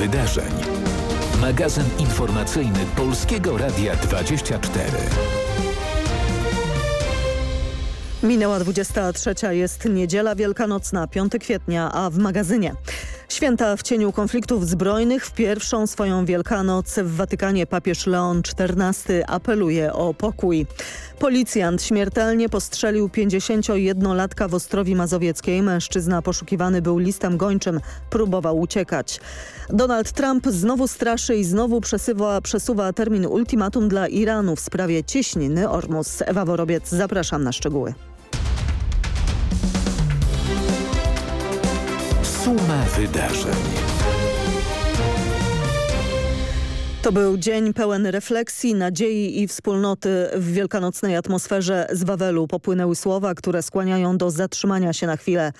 wydarzeń. Magazyn informacyjny Polskiego Radia 24. Minęła 23. jest niedziela wielkanocna, 5 kwietnia, a w magazynie. Święta w cieniu konfliktów zbrojnych w pierwszą swoją Wielkanoc w Watykanie papież Leon XIV apeluje o pokój. Policjant śmiertelnie postrzelił 51-latka w Ostrowi Mazowieckiej. Mężczyzna poszukiwany był listem gończym, próbował uciekać. Donald Trump znowu straszy i znowu przesuwa, przesuwa termin ultimatum dla Iranu w sprawie cieśniny Ormus. Ewa Worobiec, zapraszam na szczegóły. Suma wydarzeń. To był dzień pełen refleksji, nadziei i wspólnoty. W wielkanocnej atmosferze z Wawelu popłynęły słowa, które skłaniają do zatrzymania się na chwilę.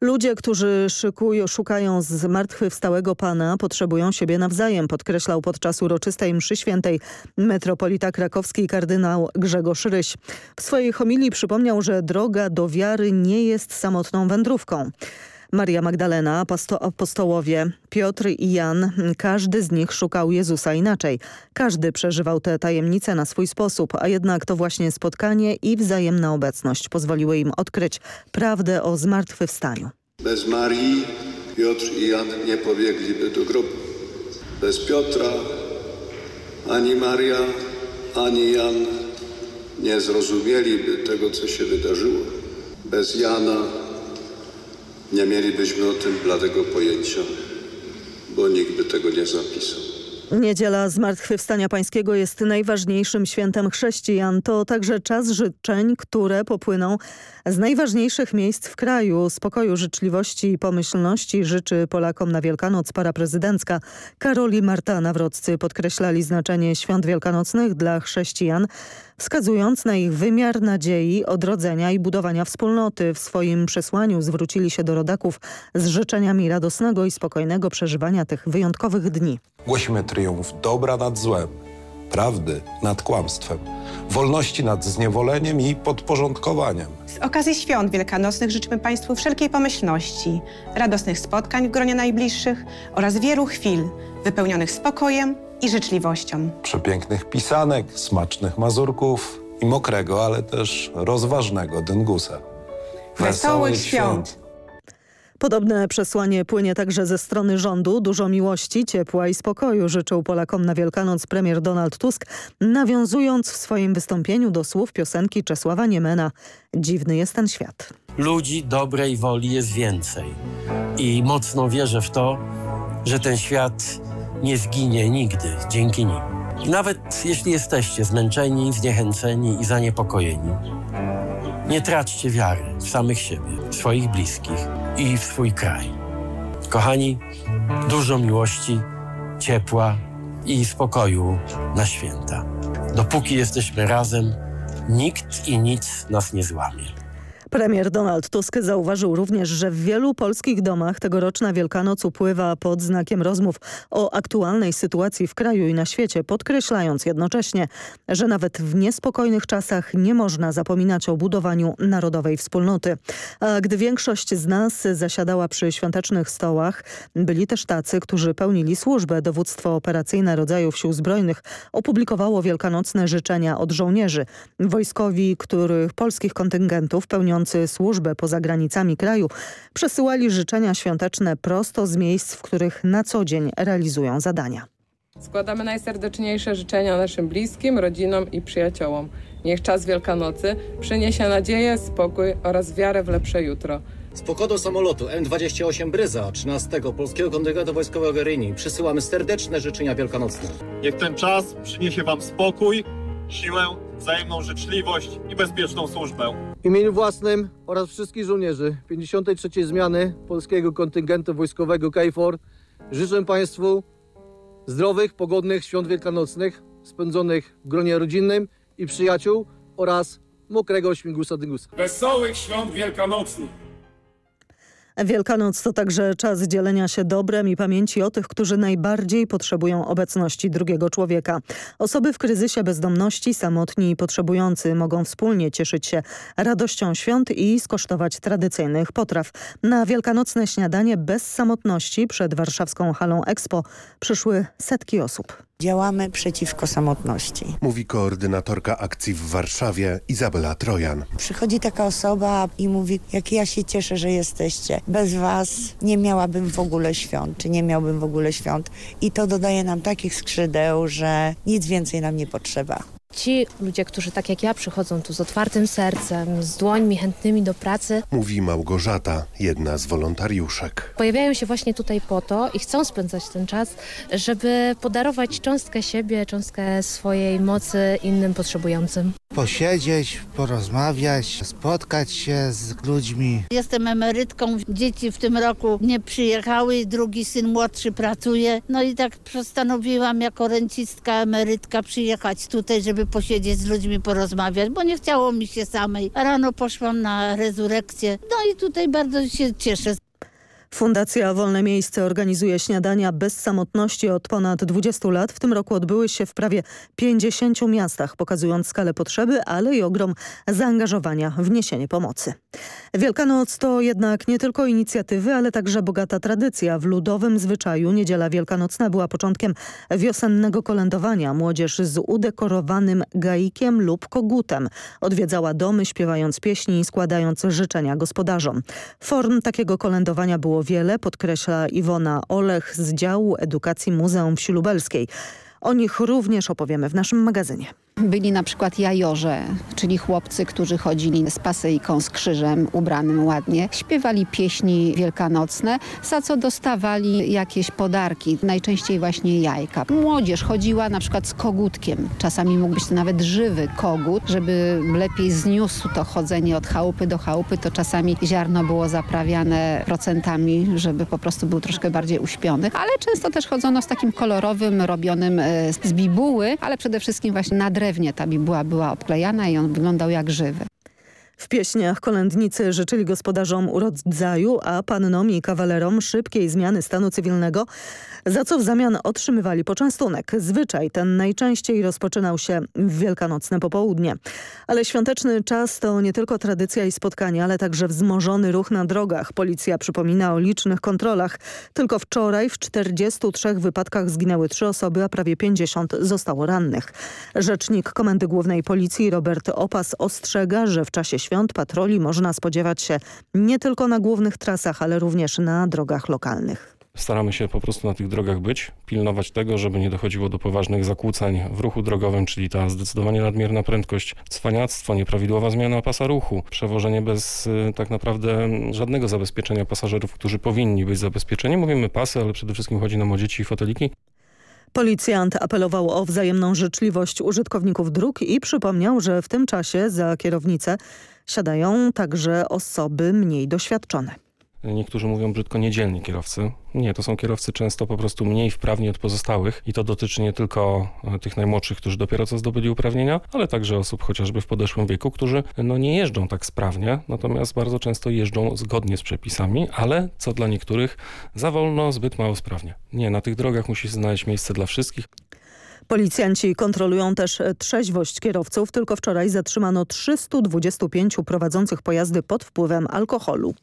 Ludzie, którzy szykują, szukają zmartwychwstałego Pana, potrzebują siebie nawzajem, podkreślał podczas uroczystej mszy świętej metropolita krakowski kardynał Grzegorz Ryś. W swojej homilii przypomniał, że droga do wiary nie jest samotną wędrówką. Maria Magdalena, apostołowie, Piotr i Jan, każdy z nich szukał Jezusa inaczej. Każdy przeżywał tę tajemnicę na swój sposób, a jednak to właśnie spotkanie i wzajemna obecność pozwoliły im odkryć prawdę o zmartwychwstaniu. Bez Marii Piotr i Jan nie pobiegliby do grobu. Bez Piotra ani Maria, ani Jan nie zrozumieliby tego, co się wydarzyło. Bez Jana nie mielibyśmy o tym bladego pojęcia, bo nikt by tego nie zapisał. Niedziela Zmartwychwstania Pańskiego jest najważniejszym świętem chrześcijan. To także czas życzeń, które popłyną z najważniejszych miejsc w kraju. Spokoju, życzliwości i pomyślności życzy Polakom na Wielkanoc para prezydencka. Karol i Marta Nawroccy podkreślali znaczenie świąt wielkanocnych dla chrześcijan, wskazując na ich wymiar nadziei, odrodzenia i budowania wspólnoty. W swoim przesłaniu zwrócili się do rodaków z życzeniami radosnego i spokojnego przeżywania tych wyjątkowych dni. Głosimy triumf dobra nad złem, prawdy nad kłamstwem, wolności nad zniewoleniem i podporządkowaniem. Z okazji świąt wielkanocnych życzymy Państwu wszelkiej pomyślności, radosnych spotkań w gronie najbliższych oraz wielu chwil wypełnionych spokojem i życzliwością. Przepięknych pisanek, smacznych mazurków i mokrego, ale też rozważnego dyngusa. Wesołych świąt! Podobne przesłanie płynie także ze strony rządu. Dużo miłości, ciepła i spokoju życzył Polakom na Wielkanoc premier Donald Tusk, nawiązując w swoim wystąpieniu do słów piosenki Czesława Niemena Dziwny jest ten świat. Ludzi dobrej woli jest więcej i mocno wierzę w to, że ten świat nie zginie nigdy dzięki nim. I nawet jeśli jesteście zmęczeni, zniechęceni i zaniepokojeni, nie traćcie wiary w samych siebie, w swoich bliskich i w swój kraj. Kochani, dużo miłości, ciepła i spokoju na święta. Dopóki jesteśmy razem, nikt i nic nas nie złamie. Premier Donald Tusk zauważył również, że w wielu polskich domach tegoroczna Wielkanoc upływa pod znakiem rozmów o aktualnej sytuacji w kraju i na świecie, podkreślając jednocześnie, że nawet w niespokojnych czasach nie można zapominać o budowaniu narodowej wspólnoty. A gdy większość z nas zasiadała przy świątecznych stołach, byli też tacy, którzy pełnili służbę. Dowództwo operacyjne rodzajów sił zbrojnych opublikowało wielkanocne życzenia od żołnierzy. Wojskowi, których polskich kontyngentów pełnią służbę poza granicami kraju przesyłali życzenia świąteczne prosto z miejsc, w których na co dzień realizują zadania. Składamy najserdeczniejsze życzenia naszym bliskim, rodzinom i przyjaciołom. Niech czas Wielkanocy przyniesie nadzieję, spokój oraz wiarę w lepsze jutro. Z pokładu samolotu M28 Bryza 13 Polskiego Kontyngentu Wojskowego Ryni przysyłamy serdeczne życzenia wielkanocne. Niech ten czas przyniesie Wam spokój, siłę, wzajemną życzliwość i bezpieczną służbę. W imieniu własnym oraz wszystkich żołnierzy 53. zmiany Polskiego Kontyngentu Wojskowego KFOR życzę Państwu zdrowych, pogodnych świąt wielkanocnych spędzonych w gronie rodzinnym i przyjaciół oraz mokrego śmigusa dyngusa. Wesołych świąt wielkanocnych! Wielkanoc to także czas dzielenia się dobrem i pamięci o tych, którzy najbardziej potrzebują obecności drugiego człowieka. Osoby w kryzysie bezdomności, samotni i potrzebujący mogą wspólnie cieszyć się radością świąt i skosztować tradycyjnych potraw. Na wielkanocne śniadanie bez samotności przed warszawską halą Expo przyszły setki osób. Działamy przeciwko samotności. Mówi koordynatorka akcji w Warszawie Izabela Trojan. Przychodzi taka osoba i mówi, jak ja się cieszę, że jesteście. Bez was nie miałabym w ogóle świąt, czy nie miałbym w ogóle świąt. I to dodaje nam takich skrzydeł, że nic więcej nam nie potrzeba. Ci ludzie, którzy tak jak ja przychodzą tu z otwartym sercem, z dłońmi chętnymi do pracy. Mówi Małgorzata, jedna z wolontariuszek. Pojawiają się właśnie tutaj po to i chcą spędzać ten czas, żeby podarować cząstkę siebie, cząstkę swojej mocy innym potrzebującym. Posiedzieć, porozmawiać, spotkać się z ludźmi. Jestem emerytką, dzieci w tym roku nie przyjechały, drugi syn młodszy pracuje. No i tak postanowiłam jako rencistka, emerytka przyjechać tutaj, żeby posiedzieć z ludźmi, porozmawiać, bo nie chciało mi się samej. Rano poszłam na rezurekcję, no i tutaj bardzo się cieszę. Fundacja Wolne Miejsce organizuje śniadania bez samotności od ponad 20 lat. W tym roku odbyły się w prawie 50 miastach, pokazując skalę potrzeby, ale i ogrom zaangażowania w niesienie pomocy. Wielkanoc to jednak nie tylko inicjatywy, ale także bogata tradycja. W ludowym zwyczaju niedziela wielkanocna była początkiem wiosennego kolędowania. Młodzież z udekorowanym gaikiem lub kogutem odwiedzała domy, śpiewając pieśni i składając życzenia gospodarzom. Form takiego kolędowania było wiele, podkreśla Iwona Olech z działu edukacji Muzeum Wsi Lubelskiej. O nich również opowiemy w naszym magazynie. Byli na przykład jajorze, czyli chłopcy, którzy chodzili z pasyjką, z krzyżem, ubranym ładnie. Śpiewali pieśni wielkanocne, za co dostawali jakieś podarki, najczęściej właśnie jajka. Młodzież chodziła na przykład z kogutkiem. Czasami mógł być to nawet żywy kogut, żeby lepiej zniósł to chodzenie od chałupy do chałupy, to czasami ziarno było zaprawiane procentami, żeby po prostu był troszkę bardziej uśpiony. Ale często też chodzono z takim kolorowym, robionym e, z bibuły, ale przede wszystkim właśnie na drewnie ta bibuła była obklejana i on wyglądał jak żywy. W pieśniach kolędnicy życzyli gospodarzom urodzaju, a pannom i kawalerom szybkiej zmiany stanu cywilnego, za co w zamian otrzymywali poczęstunek. Zwyczaj ten najczęściej rozpoczynał się w wielkanocne popołudnie. Ale świąteczny czas to nie tylko tradycja i spotkania, ale także wzmożony ruch na drogach. Policja przypomina o licznych kontrolach. Tylko wczoraj w 43 wypadkach zginęły trzy osoby, a prawie 50 zostało rannych. Rzecznik Komendy Głównej Policji Robert Opas ostrzega, że w czasie świąt patroli można spodziewać się nie tylko na głównych trasach, ale również na drogach lokalnych. Staramy się po prostu na tych drogach być, pilnować tego, żeby nie dochodziło do poważnych zakłóceń w ruchu drogowym, czyli ta zdecydowanie nadmierna prędkość, cwaniactwo, nieprawidłowa zmiana pasa ruchu, przewożenie bez y, tak naprawdę żadnego zabezpieczenia pasażerów, którzy powinni być zabezpieczeni. Mówimy pasy, ale przede wszystkim chodzi nam o dzieci i foteliki. Policjant apelował o wzajemną życzliwość użytkowników dróg i przypomniał, że w tym czasie za kierownicę siadają także osoby mniej doświadczone. Niektórzy mówią brzydko niedzielni kierowcy. Nie, to są kierowcy często po prostu mniej wprawni od pozostałych i to dotyczy nie tylko e, tych najmłodszych, którzy dopiero co zdobyli uprawnienia, ale także osób chociażby w podeszłym wieku, którzy no, nie jeżdżą tak sprawnie, natomiast bardzo często jeżdżą zgodnie z przepisami, ale co dla niektórych za wolno, zbyt mało sprawnie. Nie, na tych drogach musi znaleźć miejsce dla wszystkich. Policjanci kontrolują też trzeźwość kierowców. Tylko wczoraj zatrzymano 325 prowadzących pojazdy pod wpływem alkoholu.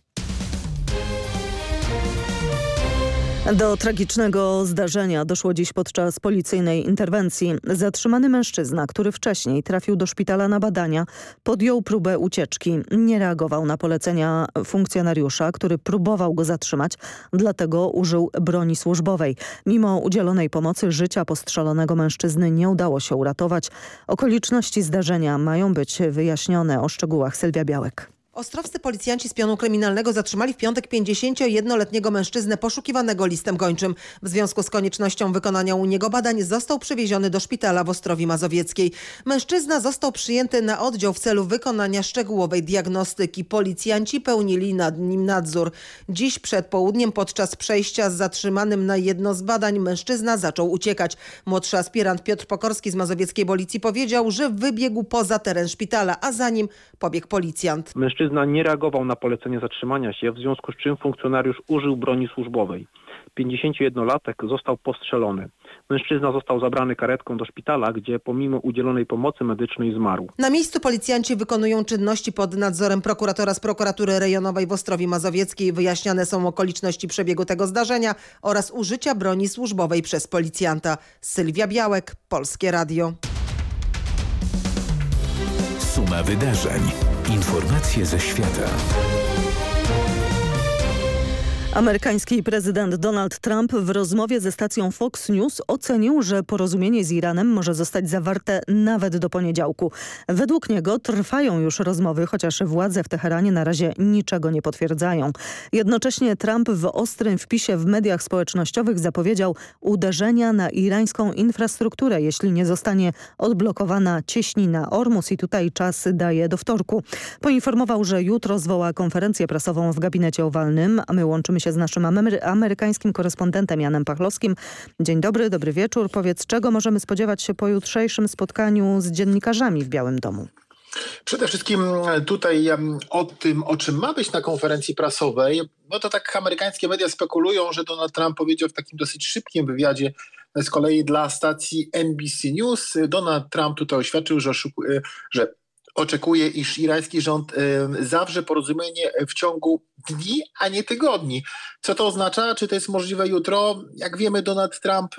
Do tragicznego zdarzenia doszło dziś podczas policyjnej interwencji. Zatrzymany mężczyzna, który wcześniej trafił do szpitala na badania, podjął próbę ucieczki. Nie reagował na polecenia funkcjonariusza, który próbował go zatrzymać, dlatego użył broni służbowej. Mimo udzielonej pomocy życia postrzelonego mężczyzny nie udało się uratować. Okoliczności zdarzenia mają być wyjaśnione. O szczegółach Sylwia Białek. Ostrowscy policjanci z pionu kryminalnego zatrzymali w piątek 51-letniego mężczyznę poszukiwanego listem gończym. W związku z koniecznością wykonania u niego badań został przewieziony do szpitala w Ostrowi Mazowieckiej. Mężczyzna został przyjęty na oddział w celu wykonania szczegółowej diagnostyki. Policjanci pełnili nad nim nadzór. Dziś przed południem podczas przejścia z zatrzymanym na jedno z badań mężczyzna zaczął uciekać. Młodszy aspirant Piotr Pokorski z mazowieckiej policji powiedział, że wybiegł poza teren szpitala, a za nim pobiegł policjant. Mężczyzna nie reagował na polecenie zatrzymania się, w związku z czym funkcjonariusz użył broni służbowej. 51-latek został postrzelony. Mężczyzna został zabrany karetką do szpitala, gdzie pomimo udzielonej pomocy medycznej zmarł. Na miejscu policjanci wykonują czynności pod nadzorem prokuratora z prokuratury rejonowej w Ostrowi Mazowieckiej. Wyjaśniane są okoliczności przebiegu tego zdarzenia oraz użycia broni służbowej przez policjanta. Sylwia Białek, Polskie Radio. Suma wydarzeń. Informacje ze świata. Amerykański prezydent Donald Trump w rozmowie ze stacją Fox News ocenił, że porozumienie z Iranem może zostać zawarte nawet do poniedziałku. Według niego trwają już rozmowy, chociaż władze w Teheranie na razie niczego nie potwierdzają. Jednocześnie Trump w ostrym wpisie w mediach społecznościowych zapowiedział uderzenia na irańską infrastrukturę, jeśli nie zostanie odblokowana cieśnina Ormus i tutaj czas daje do wtorku. Poinformował, że jutro zwoła konferencję prasową w gabinecie owalnym, a my łączymy się z naszym amery amerykańskim korespondentem Janem Pachlowskim. Dzień dobry, dobry wieczór. Powiedz, czego możemy spodziewać się po jutrzejszym spotkaniu z dziennikarzami w Białym Domu? Przede wszystkim tutaj o tym, o czym ma być na konferencji prasowej, no to tak amerykańskie media spekulują, że Donald Trump powiedział w takim dosyć szybkim wywiadzie z kolei dla stacji NBC News. Donald Trump tutaj oświadczył, że, że oczekuje, iż irański rząd zawrze porozumienie w ciągu dni, a nie tygodni. Co to oznacza? Czy to jest możliwe jutro? Jak wiemy, Donald Trump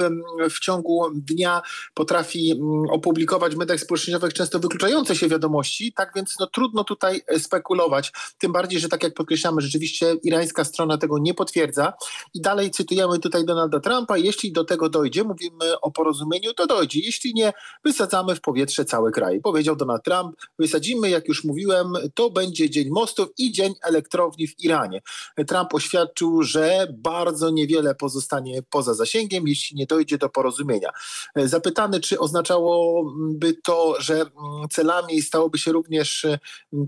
w ciągu dnia potrafi opublikować w mediach społecznościowych często wykluczające się wiadomości, tak więc no, trudno tutaj spekulować. Tym bardziej, że tak jak podkreślamy, rzeczywiście irańska strona tego nie potwierdza. I dalej cytujemy tutaj Donalda Trumpa. Jeśli do tego dojdzie, mówimy o porozumieniu, to dojdzie. Jeśli nie, wysadzamy w powietrze cały kraj. Powiedział Donald Trump, wysadzimy, jak już mówiłem, to będzie dzień mostów i dzień elektrowni w Iranie. Trump oświadczył, że bardzo niewiele pozostanie poza zasięgiem, jeśli nie dojdzie do porozumienia. Zapytany, czy oznaczałoby to, że celami stałoby się również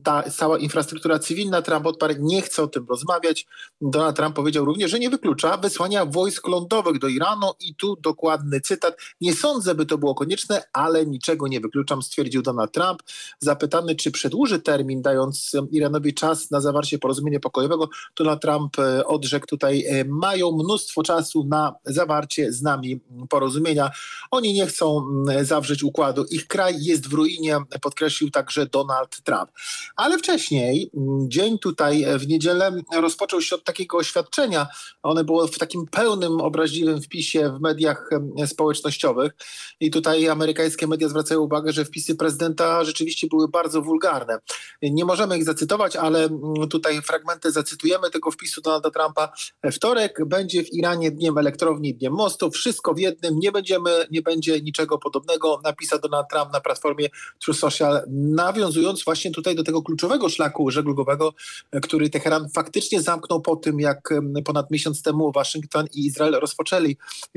ta cała infrastruktura cywilna, Trump odparł, nie chce o tym rozmawiać. Donald Trump powiedział również, że nie wyklucza wysłania wojsk lądowych do Iranu i tu dokładny cytat. Nie sądzę, by to było konieczne, ale niczego nie wykluczam, stwierdził Donald Trump. Zapytany, czy przedłuży termin, dając Iranowi czas na zawarcie porozumienia pokojowego, Donald Trump odrzekł tutaj, mają mnóstwo czasu na zawarcie z nami porozumienia. Oni nie chcą zawrzeć układu. Ich kraj jest w ruinie, podkreślił także Donald Trump. Ale wcześniej, dzień tutaj w niedzielę rozpoczął się od takiego oświadczenia. One było w takim pełnym, obraźliwym wpisie w mediach społecznościowych. I tutaj amerykańskie media zwracają uwagę, że wpisy prezydenta rzeczywiście były bardzo wulgarne. Nie możemy ich zacytować, ale tutaj fragmenty zacytujemy tego wpisu Donalda Trumpa. Wtorek będzie w Iranie dniem elektrowni, dniem mostu. Wszystko w jednym. Nie będziemy, nie będzie niczego podobnego, napisał Donald Trump na platformie True Social, nawiązując właśnie tutaj do tego kluczowego szlaku żeglugowego, który Teheran faktycznie zamknął po tym, jak ponad miesiąc temu Waszyngton i Izrael rozpoczęli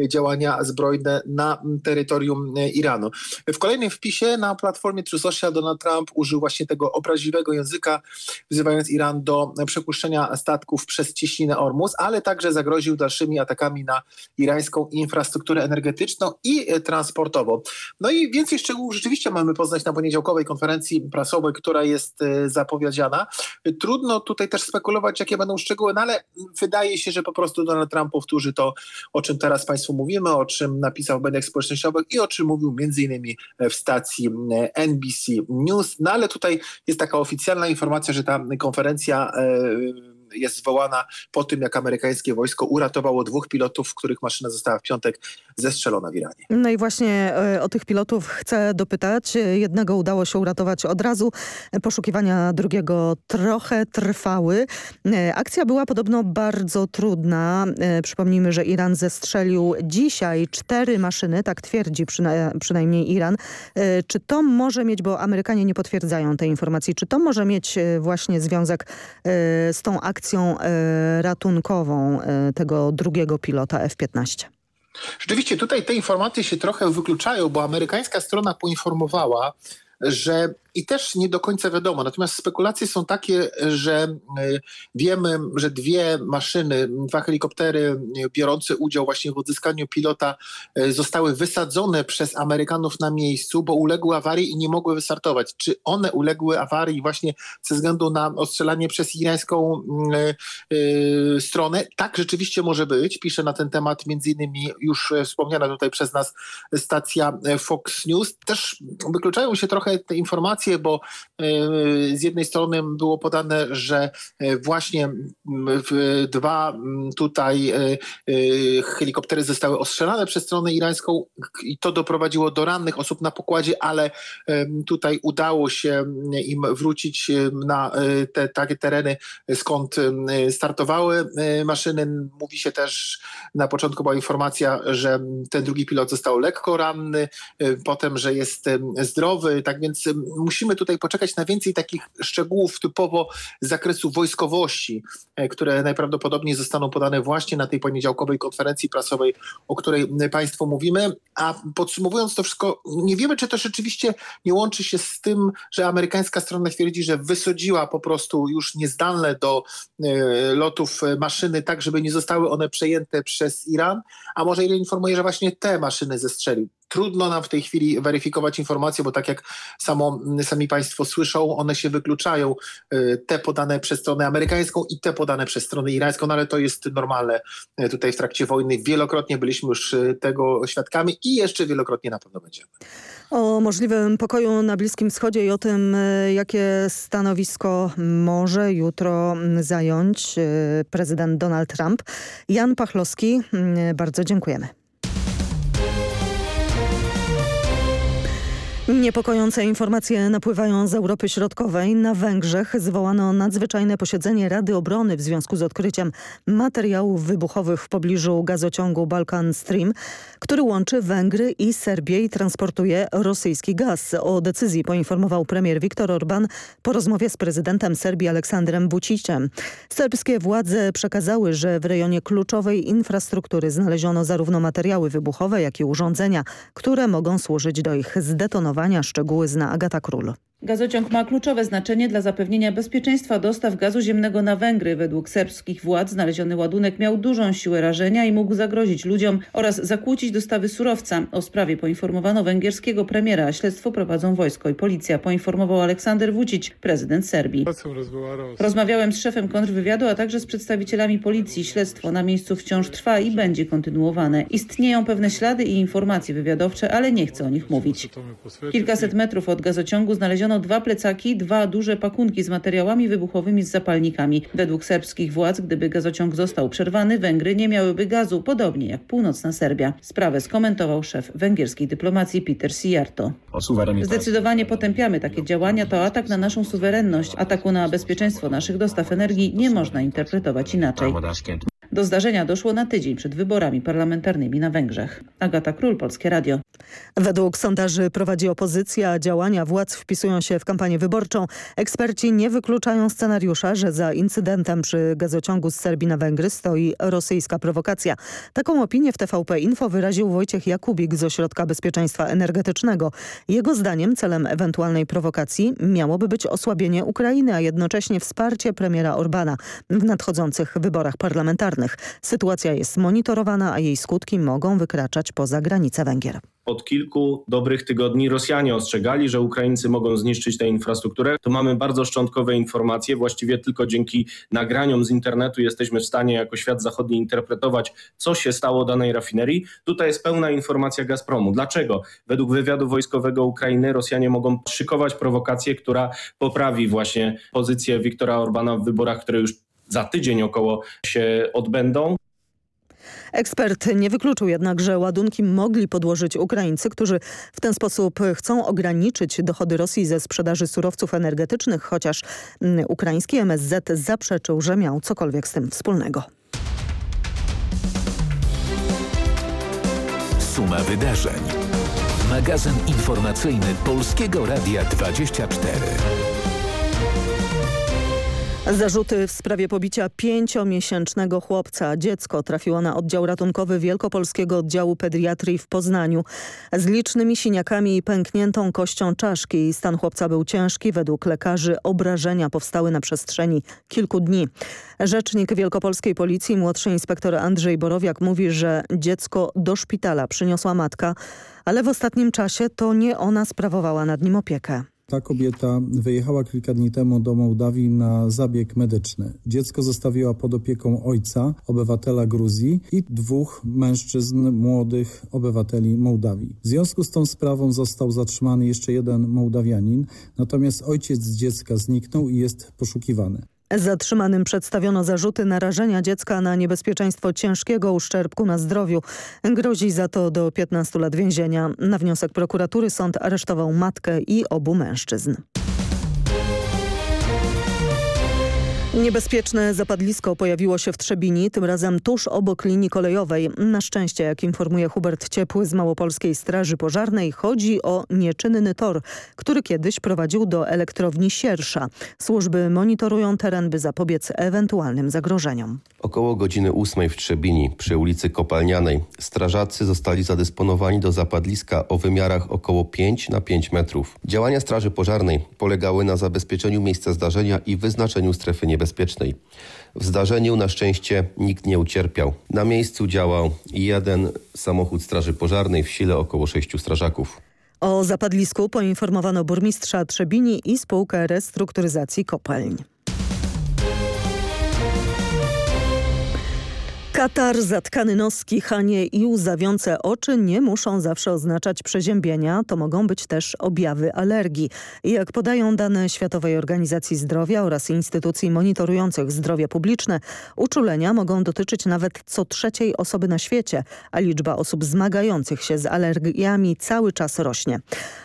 działania zbrojne na terytorium Iranu. W kolejnym wpisie na platformie True Social Donald Trump użył właśnie tego obraźliwego języka, wzywając Iran do przepuszczenia statków przez cieśninę Ormus, ale także zagroził dalszymi atakami na irańską infrastrukturę energetyczną i transportową. No i więcej szczegółów rzeczywiście mamy poznać na poniedziałkowej konferencji prasowej, która jest zapowiedziana. Trudno tutaj też spekulować, jakie będą szczegóły, no ale wydaje się, że po prostu Donald Trump powtórzy to, o czym teraz Państwu mówimy, o czym napisał w mediach społecznościowych i o czym mówił innymi w stacji NBC News. No ale tutaj jest taka oficjalna informacja, że ta konferencja jest zwołana po tym, jak amerykańskie wojsko uratowało dwóch pilotów, których maszyna została w piątek zestrzelona w Iranie. No i właśnie o tych pilotów chcę dopytać. Jednego udało się uratować od razu. Poszukiwania drugiego trochę trwały. Akcja była podobno bardzo trudna. Przypomnijmy, że Iran zestrzelił dzisiaj cztery maszyny, tak twierdzi przyna przynajmniej Iran. Czy to może mieć, bo Amerykanie nie potwierdzają tej informacji, czy to może mieć właśnie związek z tą akcją akcją ratunkową tego drugiego pilota F-15. Rzeczywiście tutaj te informacje się trochę wykluczają, bo amerykańska strona poinformowała, że i też nie do końca wiadomo. Natomiast spekulacje są takie, że wiemy, że dwie maszyny, dwa helikoptery biorące udział właśnie w odzyskaniu pilota zostały wysadzone przez Amerykanów na miejscu, bo uległy awarii i nie mogły wystartować. Czy one uległy awarii właśnie ze względu na ostrzelanie przez irańską stronę? Tak, rzeczywiście może być. Pisze na ten temat między innymi już wspomniana tutaj przez nas stacja Fox News. Też wykluczają się trochę te informacje, bo e, z jednej strony było podane, że e, właśnie dwa tutaj e, helikoptery zostały ostrzelane przez stronę irańską i to doprowadziło do rannych osób na pokładzie, ale tutaj udało się im wrócić na te takie tereny, skąd startowały maszyny. Mówi się też, na początku była informacja, że ten drugi pilot został lekko ranny, potem, że jest zdrowy, tak więc musimy tutaj poczekać na więcej takich szczegółów typowo z zakresu wojskowości, e, które najprawdopodobniej zostaną podane właśnie na tej poniedziałkowej konferencji prasowej, o której Państwu mówimy. A podsumowując to wszystko, nie wiemy, czy to rzeczywiście nie łączy się z tym, że amerykańska strona twierdzi, że wysadziła po prostu już niezdalne do e, lotów maszyny, tak żeby nie zostały one przejęte przez Iran, a może ile informuje, że właśnie te maszyny zestrzelił. Trudno nam w tej chwili weryfikować informacje, bo tak jak samo, sami Państwo słyszą, one się wykluczają, y, te podane przez stronę amerykańską i te podane przez stronę irańską, no ale to jest normalne y, tutaj w trakcie wojny. Wielokrotnie byliśmy już y, tego świadkami i jeszcze wielokrotnie na pewno będziemy. O możliwym pokoju na Bliskim Wschodzie i o tym, jakie stanowisko może jutro zająć prezydent Donald Trump. Jan Pachlowski, bardzo dziękujemy. Niepokojące informacje napływają z Europy Środkowej. Na Węgrzech zwołano nadzwyczajne posiedzenie Rady Obrony w związku z odkryciem materiałów wybuchowych w pobliżu gazociągu Balkan Stream, który łączy Węgry i Serbię i transportuje rosyjski gaz. O decyzji poinformował premier Viktor Orban po rozmowie z prezydentem Serbii Aleksandrem Vucicem. Serbskie władze przekazały, że w rejonie kluczowej infrastruktury znaleziono zarówno materiały wybuchowe, jak i urządzenia, które mogą służyć do ich zdetonowania Szczegóły zna Agata Król. Gazociąg ma kluczowe znaczenie dla zapewnienia bezpieczeństwa dostaw gazu ziemnego na Węgry. Według serbskich władz znaleziony ładunek miał dużą siłę rażenia i mógł zagrozić ludziom oraz zakłócić dostawy surowca. O sprawie poinformowano węgierskiego premiera. Śledztwo prowadzą wojsko i policja, poinformował Aleksander Vucic, prezydent Serbii. Rozmawiałem z szefem kontrwywiadu, a także z przedstawicielami policji. Śledztwo na miejscu wciąż trwa i będzie kontynuowane. Istnieją pewne ślady i informacje wywiadowcze, ale nie chcę o nich mówić. Kilkaset metrów od gazociągu znaleziono znaleziono dwa plecaki, dwa duże pakunki z materiałami wybuchowymi z zapalnikami. Według serbskich władz, gdyby gazociąg został przerwany, Węgry nie miałyby gazu, podobnie jak północna Serbia. Sprawę skomentował szef węgierskiej dyplomacji Peter Sijarto. Zdecydowanie potępiamy takie działania. To atak na naszą suwerenność. Ataku na bezpieczeństwo naszych dostaw energii nie można interpretować inaczej. Do zdarzenia doszło na tydzień przed wyborami parlamentarnymi na Węgrzech. Agata Król, Polskie Radio. Według sondaży prowadzi opozycja, a działania władz wpisują się w kampanię wyborczą. Eksperci nie wykluczają scenariusza, że za incydentem przy gazociągu z Serbii na Węgry stoi rosyjska prowokacja. Taką opinię w TVP Info wyraził Wojciech Jakubik z Ośrodka Bezpieczeństwa Energetycznego. Jego zdaniem celem ewentualnej prowokacji miałoby być osłabienie Ukrainy, a jednocześnie wsparcie premiera Orbana w nadchodzących wyborach parlamentarnych. Sytuacja jest monitorowana, a jej skutki mogą wykraczać poza granice Węgier od kilku dobrych tygodni Rosjanie ostrzegali, że Ukraińcy mogą zniszczyć tę infrastrukturę. To mamy bardzo szczątkowe informacje. Właściwie tylko dzięki nagraniom z internetu jesteśmy w stanie jako świat zachodni interpretować, co się stało danej rafinerii. Tutaj jest pełna informacja Gazpromu. Dlaczego? Według wywiadu wojskowego Ukrainy Rosjanie mogą szykować prowokację, która poprawi właśnie pozycję Viktora Orbana w wyborach, które już za tydzień około się odbędą. Ekspert nie wykluczył jednak, że ładunki mogli podłożyć Ukraińcy, którzy w ten sposób chcą ograniczyć dochody Rosji ze sprzedaży surowców energetycznych, chociaż mm, ukraiński MSZ zaprzeczył, że miał cokolwiek z tym wspólnego. Suma wydarzeń. Magazyn informacyjny Polskiego Radia 24. Zarzuty w sprawie pobicia pięciomiesięcznego chłopca. Dziecko trafiło na oddział ratunkowy Wielkopolskiego Oddziału Pediatrii w Poznaniu. Z licznymi siniakami i pękniętą kością czaszki. Stan chłopca był ciężki. Według lekarzy obrażenia powstały na przestrzeni kilku dni. Rzecznik Wielkopolskiej Policji, młodszy inspektor Andrzej Borowiak mówi, że dziecko do szpitala przyniosła matka, ale w ostatnim czasie to nie ona sprawowała nad nim opiekę. Ta kobieta wyjechała kilka dni temu do Mołdawii na zabieg medyczny. Dziecko zostawiła pod opieką ojca, obywatela Gruzji i dwóch mężczyzn młodych obywateli Mołdawii. W związku z tą sprawą został zatrzymany jeszcze jeden Mołdawianin, natomiast ojciec dziecka zniknął i jest poszukiwany. Zatrzymanym przedstawiono zarzuty narażenia dziecka na niebezpieczeństwo ciężkiego uszczerbku na zdrowiu. Grozi za to do 15 lat więzienia. Na wniosek prokuratury sąd aresztował matkę i obu mężczyzn. Niebezpieczne zapadlisko pojawiło się w Trzebini, tym razem tuż obok linii kolejowej. Na szczęście, jak informuje Hubert Ciepły z Małopolskiej Straży Pożarnej, chodzi o nieczynny tor, który kiedyś prowadził do elektrowni Siersza. Służby monitorują teren, by zapobiec ewentualnym zagrożeniom. Około godziny 8 w Trzebini przy ulicy Kopalnianej strażacy zostali zadysponowani do zapadliska o wymiarach około 5 na 5 metrów. Działania Straży Pożarnej polegały na zabezpieczeniu miejsca zdarzenia i wyznaczeniu strefy niebezpiecznej. W zdarzeniu na szczęście nikt nie ucierpiał. Na miejscu działał jeden samochód Straży Pożarnej w sile około sześciu strażaków. O zapadlisku poinformowano burmistrza Trzebini i spółkę restrukturyzacji kopalń. Katar, zatkany nos, kichanie i łzawiące oczy nie muszą zawsze oznaczać przeziębienia. To mogą być też objawy alergii. Jak podają dane Światowej Organizacji Zdrowia oraz instytucji monitorujących zdrowie publiczne, uczulenia mogą dotyczyć nawet co trzeciej osoby na świecie, a liczba osób zmagających się z alergiami cały czas rośnie.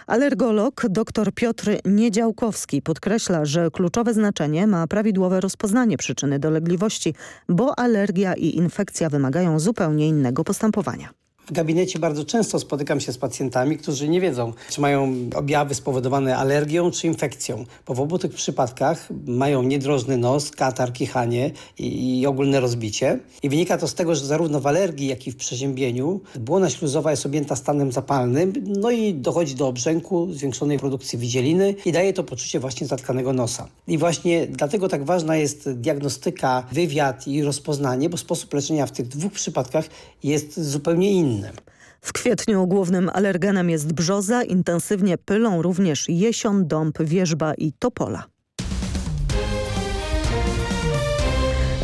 Alergolog dr Piotr Niedziałkowski podkreśla, że kluczowe znaczenie ma prawidłowe rozpoznanie przyczyny dolegliwości, bo alergia i infekcja wymagają zupełnie innego postępowania. W gabinecie bardzo często spotykam się z pacjentami, którzy nie wiedzą, czy mają objawy spowodowane alergią czy infekcją. Bo w obu tych przypadkach mają niedrożny nos, katar, kichanie i, i ogólne rozbicie. I wynika to z tego, że zarówno w alergii, jak i w przeziębieniu błona śluzowa jest objęta stanem zapalnym, no i dochodzi do obrzęku, zwiększonej produkcji widzieliny i daje to poczucie właśnie zatkanego nosa. I właśnie dlatego tak ważna jest diagnostyka, wywiad i rozpoznanie, bo sposób leczenia w tych dwóch przypadkach jest zupełnie inny. W kwietniu głównym alergenem jest brzoza, intensywnie pylą również jesion, dąb, wierzba i topola.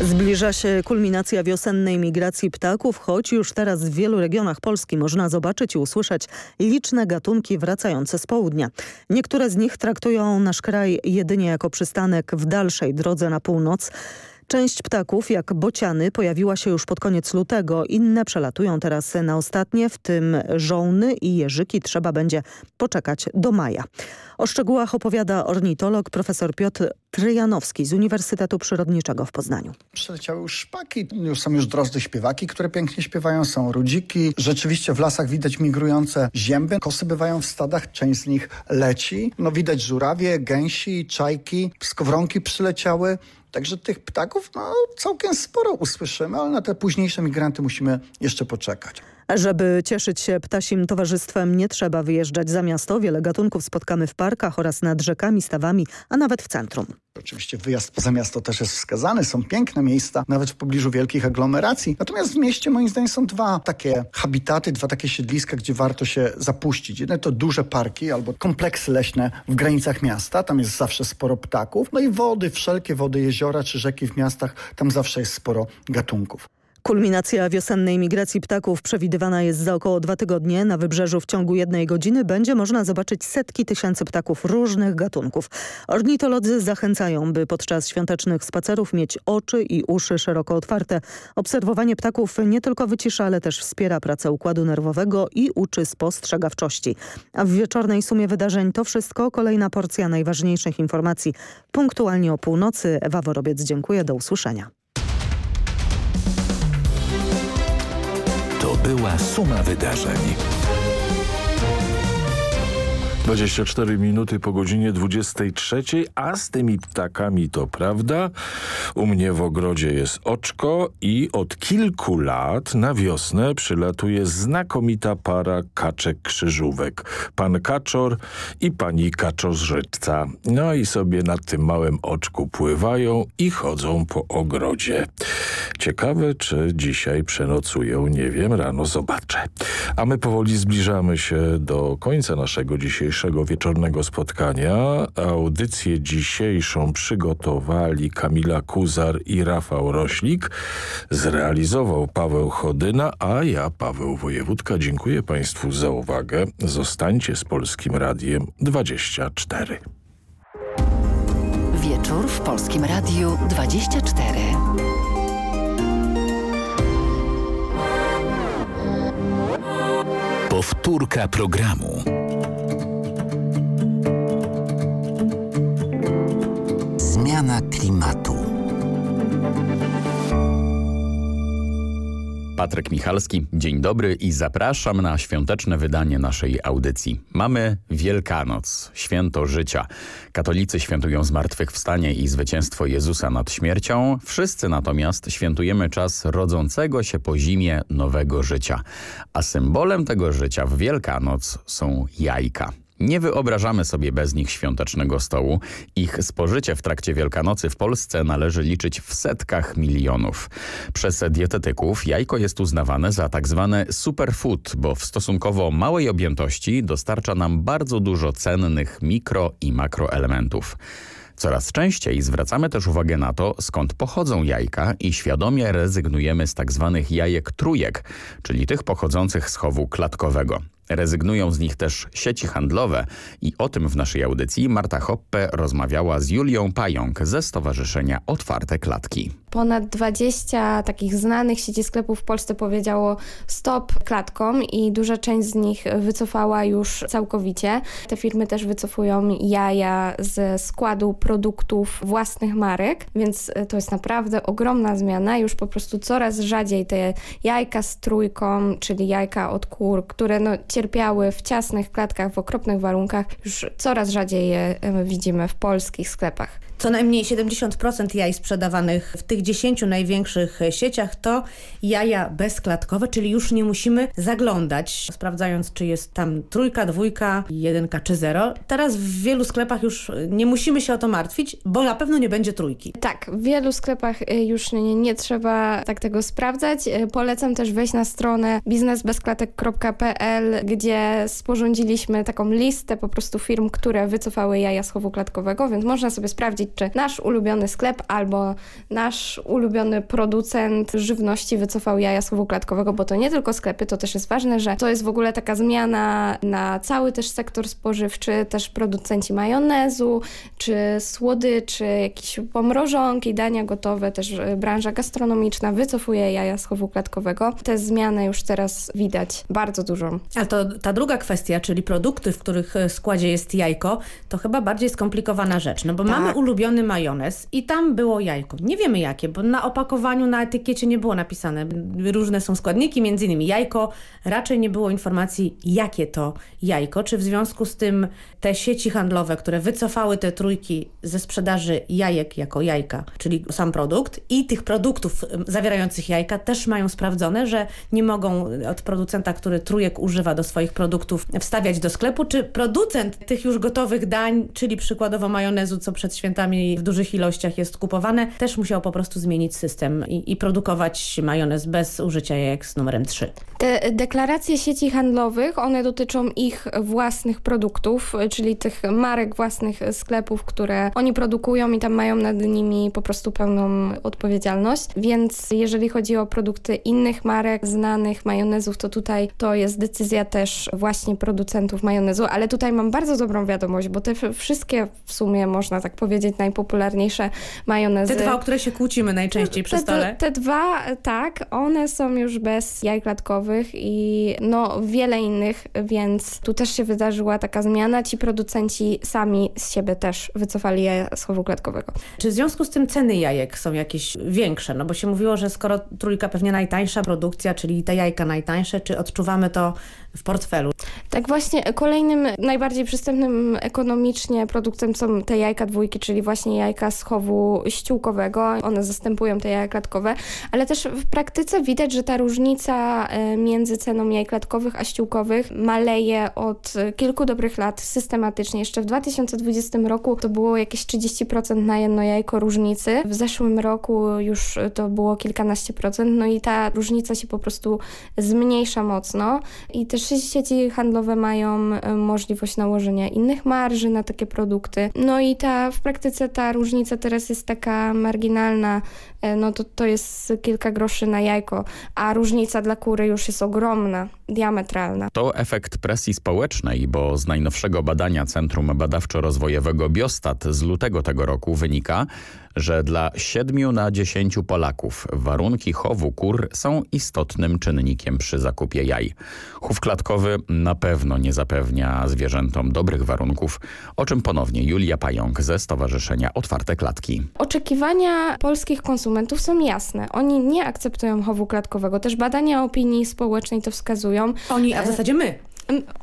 Zbliża się kulminacja wiosennej migracji ptaków, choć już teraz w wielu regionach Polski można zobaczyć i usłyszeć liczne gatunki wracające z południa. Niektóre z nich traktują nasz kraj jedynie jako przystanek w dalszej drodze na północ. Część ptaków, jak bociany, pojawiła się już pod koniec lutego. Inne przelatują teraz na ostatnie, w tym żołny i jeżyki. Trzeba będzie poczekać do maja. O szczegółach opowiada ornitolog profesor Piotr Tryjanowski z Uniwersytetu Przyrodniczego w Poznaniu. Przyleciały już szpaki, już są już drozdy śpiewaki, które pięknie śpiewają, są rudziki. Rzeczywiście w lasach widać migrujące zięby. Kosy bywają w stadach, część z nich leci. No widać żurawie, gęsi, czajki, skowronki przyleciały. Także tych ptaków no, całkiem sporo usłyszymy, ale na te późniejsze migranty musimy jeszcze poczekać. Żeby cieszyć się ptasim towarzystwem nie trzeba wyjeżdżać za miasto. Wiele gatunków spotkamy w parkach oraz nad rzekami, stawami, a nawet w centrum. Oczywiście wyjazd poza miasto też jest wskazany, są piękne miejsca, nawet w pobliżu wielkich aglomeracji. Natomiast w mieście moim zdaniem są dwa takie habitaty, dwa takie siedliska, gdzie warto się zapuścić. Jedne to duże parki albo kompleksy leśne w granicach miasta, tam jest zawsze sporo ptaków. No i wody, wszelkie wody, jeziora czy rzeki w miastach, tam zawsze jest sporo gatunków. Kulminacja wiosennej migracji ptaków przewidywana jest za około dwa tygodnie. Na wybrzeżu w ciągu jednej godziny będzie można zobaczyć setki tysięcy ptaków różnych gatunków. Ornitolodzy zachęcają, by podczas świątecznych spacerów mieć oczy i uszy szeroko otwarte. Obserwowanie ptaków nie tylko wycisza, ale też wspiera pracę układu nerwowego i uczy spostrzegawczości. A w wieczornej sumie wydarzeń to wszystko. Kolejna porcja najważniejszych informacji. Punktualnie o północy. Ewa Worobiec, dziękuję. Do usłyszenia. Była suma wydarzeń. 24 minuty po godzinie 23, a z tymi ptakami to prawda. U mnie w ogrodzie jest oczko i od kilku lat na wiosnę przylatuje znakomita para kaczek krzyżówek. Pan kaczor i pani kaczorzyca. No i sobie na tym małym oczku pływają i chodzą po ogrodzie. Ciekawe, czy dzisiaj przenocują, nie wiem, rano zobaczę. A my powoli zbliżamy się do końca naszego dzisiejszego dzisiejszego wieczornego spotkania. Audycję dzisiejszą przygotowali Kamila Kuzar i Rafał Roślik. Zrealizował Paweł Chodyna, a ja, Paweł Wojewódka, dziękuję Państwu za uwagę. Zostańcie z Polskim Radiem 24. Wieczór w Polskim Radiu 24. Powtórka programu. Zmiana klimatu. Patryk Michalski, dzień dobry i zapraszam na świąteczne wydanie naszej audycji. Mamy Wielkanoc, święto życia. Katolicy świętują zmartwychwstanie i zwycięstwo Jezusa nad śmiercią. Wszyscy natomiast świętujemy czas rodzącego się po zimie nowego życia. A symbolem tego życia w Wielkanoc są jajka. Nie wyobrażamy sobie bez nich świątecznego stołu. Ich spożycie w trakcie Wielkanocy w Polsce należy liczyć w setkach milionów. Przez dietetyków jajko jest uznawane za tak zwane superfood, bo w stosunkowo małej objętości dostarcza nam bardzo dużo cennych mikro i makroelementów. Coraz częściej zwracamy też uwagę na to, skąd pochodzą jajka i świadomie rezygnujemy z tak zwanych jajek trójek, czyli tych pochodzących z chowu klatkowego. Rezygnują z nich też sieci handlowe i o tym w naszej audycji Marta Hoppe rozmawiała z Julią Pająk ze Stowarzyszenia Otwarte Klatki. Ponad 20 takich znanych sieci sklepów w Polsce powiedziało stop klatkom i duża część z nich wycofała już całkowicie. Te firmy też wycofują jaja ze składu produktów własnych marek, więc to jest naprawdę ogromna zmiana. Już po prostu coraz rzadziej te jajka z trójką, czyli jajka od kur, które no, cierpiały w ciasnych klatkach, w okropnych warunkach, już coraz rzadziej je widzimy w polskich sklepach. Co najmniej 70% jaj sprzedawanych w tych 10 największych sieciach to jaja bezklatkowe, czyli już nie musimy zaglądać, sprawdzając czy jest tam trójka, dwójka, jedynka czy zero. Teraz w wielu sklepach już nie musimy się o to martwić, bo na pewno nie będzie trójki. Tak, w wielu sklepach już nie, nie trzeba tak tego sprawdzać. Polecam też wejść na stronę biznesbezklatek.pl, gdzie sporządziliśmy taką listę po prostu firm, które wycofały jaja z chowu klatkowego, więc można sobie sprawdzić, czy nasz ulubiony sklep albo nasz ulubiony producent żywności wycofał jaja z chowu klatkowego, bo to nie tylko sklepy, to też jest ważne, że to jest w ogóle taka zmiana na cały też sektor spożywczy, też producenci majonezu, czy słodyczy, jakieś pomrożonki, dania gotowe, też branża gastronomiczna wycofuje jaja z chowu klatkowego. Te zmiany już teraz widać bardzo dużo. Ale to ta druga kwestia, czyli produkty, w których składzie jest jajko, to chyba bardziej skomplikowana rzecz, no bo tak. mamy ulubiony majonez i tam było jajko. Nie wiemy jakie, bo na opakowaniu, na etykiecie nie było napisane. Różne są składniki, między innymi jajko. Raczej nie było informacji, jakie to jajko. Czy w związku z tym te sieci handlowe, które wycofały te trójki ze sprzedaży jajek jako jajka, czyli sam produkt i tych produktów zawierających jajka też mają sprawdzone, że nie mogą od producenta, który trójek używa do swoich produktów wstawiać do sklepu, czy producent tych już gotowych dań, czyli przykładowo majonezu, co przed świętami w dużych ilościach jest kupowane, też musiał po prostu zmienić system i, i produkować majonez bez użycia jajek z numerem 3. Te deklaracje sieci handlowych, one dotyczą ich własnych produktów, czyli tych marek własnych sklepów, które oni produkują i tam mają nad nimi po prostu pełną odpowiedzialność. Więc jeżeli chodzi o produkty innych marek, znanych majonezów, to tutaj to jest decyzja też właśnie producentów majonezu, ale tutaj mam bardzo dobrą wiadomość, bo te wszystkie w sumie można tak powiedzieć, najpopularniejsze majonezy. Te dwa, o które się kłócimy najczęściej przy te, stole? Te, te dwa, tak, one są już bez jaj klatkowych i no wiele innych, więc tu też się wydarzyła taka zmiana. Ci producenci sami z siebie też wycofali jaja z chowu klatkowego. Czy w związku z tym ceny jajek są jakieś większe? No bo się mówiło, że skoro trójka pewnie najtańsza produkcja, czyli te jajka najtańsze, czy odczuwamy to w portfelu? Tak właśnie kolejnym najbardziej przystępnym ekonomicznie produktem są te jajka dwójki, czyli właśnie jajka z chowu ściółkowego. One zastępują te jaja klatkowe, ale też w praktyce widać, że ta różnica e, między ceną jaj klatkowych a ściółkowych maleje od kilku dobrych lat systematycznie. Jeszcze w 2020 roku to było jakieś 30% na jedno jajko różnicy. W zeszłym roku już to było kilkanaście procent, no i ta różnica się po prostu zmniejsza mocno i też sieci handlowe mają e, możliwość nałożenia innych marży na takie produkty. No i ta w praktyce ta różnica teraz jest taka marginalna, no to, to jest kilka groszy na jajko, a różnica dla kury już jest ogromna, diametralna. To efekt presji społecznej, bo z najnowszego badania Centrum Badawczo-Rozwojowego Biostat z lutego tego roku wynika, że dla 7 na 10 Polaków warunki chowu kur są istotnym czynnikiem przy zakupie jaj. Chów klatkowy na pewno nie zapewnia zwierzętom dobrych warunków, o czym ponownie Julia Pająk ze Stowarzyszenia Otwarte Klatki. Oczekiwania polskich konsumentów są jasne. Oni nie akceptują chowu klatkowego. Też badania opinii społecznej to wskazują. Oni, a w zasadzie my.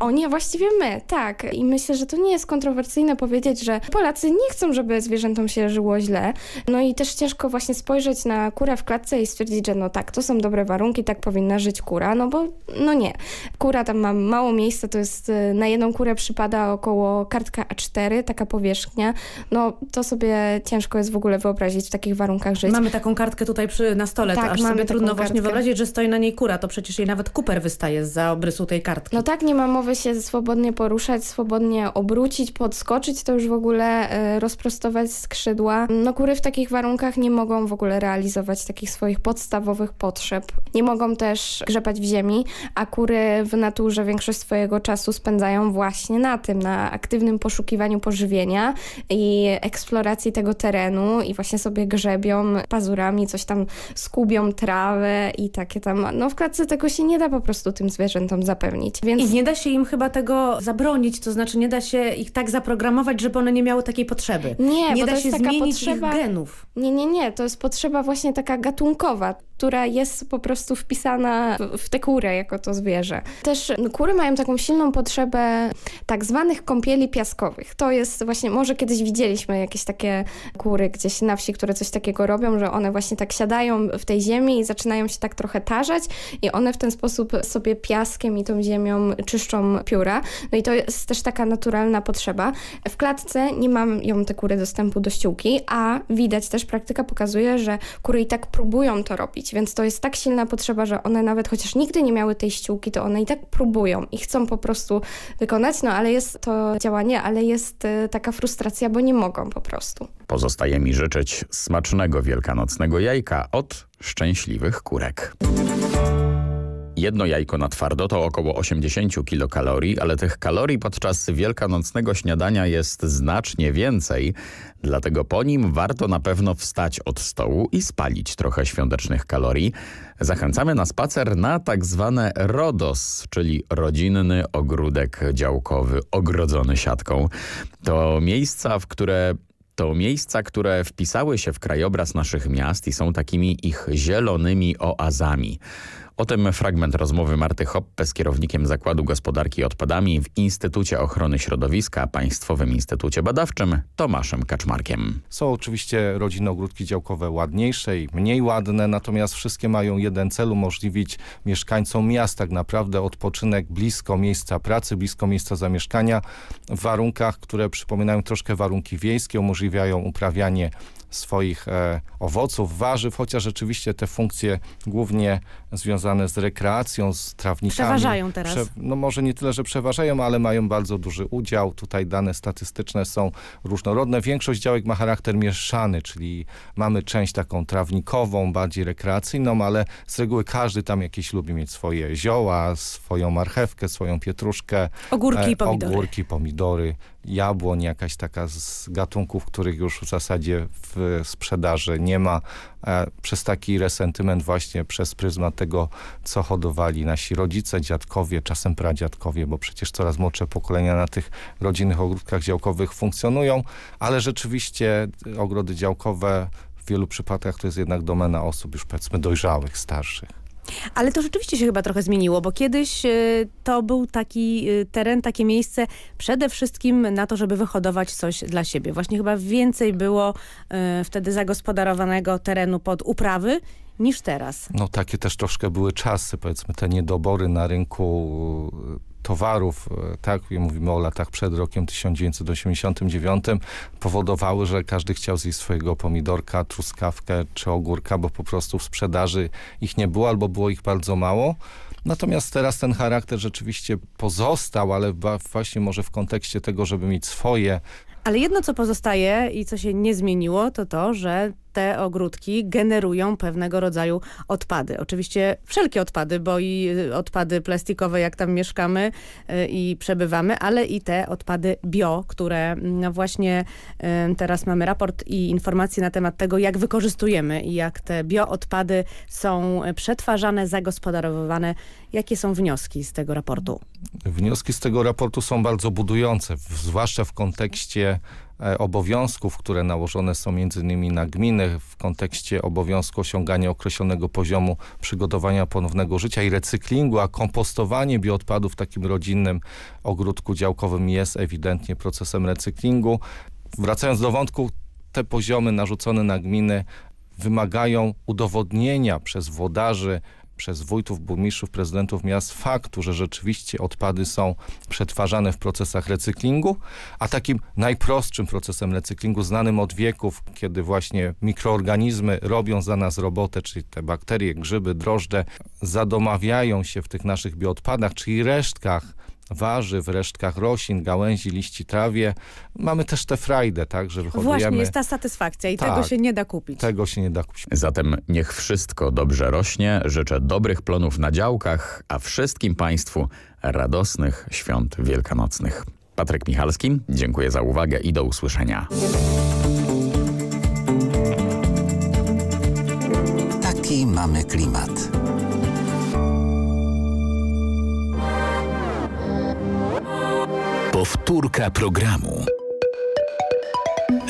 Oni, właściwie my, tak. I myślę, że to nie jest kontrowersyjne powiedzieć, że Polacy nie chcą, żeby zwierzętom się żyło źle. No i też ciężko właśnie spojrzeć na kurę w klatce i stwierdzić, że no tak, to są dobre warunki, tak powinna żyć kura, no bo no nie. Kura tam ma mało miejsca, to jest y, na jedną kurę przypada około kartka A4, taka powierzchnia. No to sobie ciężko jest w ogóle wyobrazić w takich warunkach żyć. Mamy taką kartkę tutaj przy, na stole, tak, to aż sobie trudno kartkę. właśnie wyobrazić, że stoi na niej kura, to przecież jej nawet kuper wystaje za obrysu tej kartki. No tak, nie ma mowy się swobodnie poruszać, swobodnie obrócić, podskoczyć, to już w ogóle y, rozprostować skrzydła. No kury w takich warunkach nie mogą w ogóle realizować takich swoich podstawowych potrzeb. Nie mogą też grzebać w ziemi, a kury w naturze większość swojego czasu spędzają właśnie na tym, na aktywnym poszukiwaniu pożywienia i eksploracji tego terenu i właśnie sobie grzebią pazurami, coś tam skubią trawę i takie tam, no w klatce tego się nie da po prostu tym zwierzętom zapewnić. Więc... Nie da się im chyba tego zabronić, to znaczy nie da się ich tak zaprogramować, żeby one nie miały takiej potrzeby. Nie, nie da się zmienić potrzeba... ich genów. Nie, nie, nie. To jest potrzeba właśnie taka gatunkowa, która jest po prostu wpisana w, tę kurę jako to zwierzę. Też no, kury mają taką silną potrzebę tak zwanych kąpieli piaskowych. To jest właśnie, może kiedyś widzieliśmy jakieś takie kury gdzieś na wsi, które coś takiego robią, że one właśnie tak siadają w tej ziemi i zaczynają się tak trochę tarzać i one w ten sposób sobie piaskiem i tą ziemią czyszczą pióra. No i to jest też taka naturalna potrzeba. W klatce nie mają te kury dostępu do ściółki, a widać też, praktyka pokazuje, że kury i tak próbują to robić, więc to jest tak silna potrzeba, że one nawet chociaż nigdy nie miały tej ściółki, to one i tak próbują i chcą po prostu wykonać, no ale jest to działanie, ale jest y, taka frustracja, bo nie mogą po prostu. Pozostaje mi życzyć smacznego wielkanocnego jajka od szczęśliwych kurek. Jedno jajko na twardo to około 80 kilokalorii, ale tych kalorii podczas wielkanocnego śniadania jest znacznie więcej, dlatego po nim warto na pewno wstać od stołu i spalić trochę świątecznych kalorii. Zachęcamy na spacer na tak zwane RODOS, czyli rodzinny ogródek działkowy ogrodzony siatką. To miejsca, w które to miejsca, które wpisały się w krajobraz naszych miast i są takimi ich zielonymi oazami. O tym fragment rozmowy Marty Hoppe z kierownikiem Zakładu Gospodarki Odpadami w Instytucie Ochrony Środowiska Państwowym Instytucie Badawczym Tomaszem Kaczmarkiem. Są oczywiście rodzinne ogródki działkowe ładniejsze i mniej ładne, natomiast wszystkie mają jeden cel, umożliwić mieszkańcom miast tak naprawdę odpoczynek blisko miejsca pracy, blisko miejsca zamieszkania w warunkach, które przypominają troszkę warunki wiejskie, umożliwiają uprawianie swoich e, owoców, warzyw, chociaż rzeczywiście te funkcje głównie związane z rekreacją, z trawnikami. Przeważają teraz. Prze no może nie tyle, że przeważają, ale mają bardzo duży udział. Tutaj dane statystyczne są różnorodne. Większość działek ma charakter mieszany, czyli mamy część taką trawnikową, bardziej rekreacyjną, ale z reguły każdy tam jakieś lubi mieć swoje zioła, swoją marchewkę, swoją pietruszkę. Ogórki i e, pomidory. Ogórki, pomidory jabłoń, jakaś taka z gatunków, których już w zasadzie w sprzedaży nie ma, e, przez taki resentyment właśnie przez pryzmat tego, co hodowali nasi rodzice, dziadkowie, czasem pradziadkowie, bo przecież coraz młodsze pokolenia na tych rodzinnych ogródkach działkowych funkcjonują, ale rzeczywiście ogrody działkowe w wielu przypadkach to jest jednak domena osób już powiedzmy dojrzałych, starszych. Ale to rzeczywiście się chyba trochę zmieniło, bo kiedyś y, to był taki y, teren, takie miejsce przede wszystkim na to, żeby wyhodować coś dla siebie. Właśnie chyba więcej było y, wtedy zagospodarowanego terenu pod uprawy niż teraz. No takie też troszkę były czasy, powiedzmy te niedobory na rynku towarów, e, tak, mówimy o latach przed rokiem 1989, powodowały, że każdy chciał zjeść swojego pomidorka, truskawkę czy ogórka, bo po prostu w sprzedaży ich nie było albo było ich bardzo mało. Natomiast teraz ten charakter rzeczywiście pozostał, ale właśnie może w kontekście tego, żeby mieć swoje ale jedno, co pozostaje i co się nie zmieniło, to to, że te ogródki generują pewnego rodzaju odpady. Oczywiście wszelkie odpady, bo i y, odpady plastikowe, jak tam mieszkamy y, i przebywamy, ale i te odpady bio, które no właśnie y, teraz mamy raport i informacje na temat tego, jak wykorzystujemy i jak te bioodpady są przetwarzane, zagospodarowywane. Jakie są wnioski z tego raportu? Wnioski z tego raportu są bardzo budujące, zwłaszcza w kontekście obowiązków, które nałożone są między innymi na gminy w kontekście obowiązku osiągania określonego poziomu przygotowania ponownego życia i recyklingu, a kompostowanie bioodpadów w takim rodzinnym ogródku działkowym jest ewidentnie procesem recyklingu. Wracając do wątku, te poziomy narzucone na gminy wymagają udowodnienia przez włodarzy przez wójtów, burmistrzów, prezydentów miast faktu, że rzeczywiście odpady są przetwarzane w procesach recyklingu, a takim najprostszym procesem recyklingu znanym od wieków, kiedy właśnie mikroorganizmy robią za nas robotę, czyli te bakterie, grzyby, drożdże, zadomawiają się w tych naszych bioodpadach, czyli resztkach warzyw, resztkach roślin, gałęzi, liści, trawie. Mamy też tę frajdę, tak, że wyhodujemy. Właśnie, jest ta satysfakcja i tak, tego się nie da kupić. Tego się nie da kupić. Zatem niech wszystko dobrze rośnie. Życzę dobrych plonów na działkach, a wszystkim Państwu radosnych świąt wielkanocnych. Patryk Michalski, dziękuję za uwagę i do usłyszenia. Taki mamy klimat. Powtórka programu.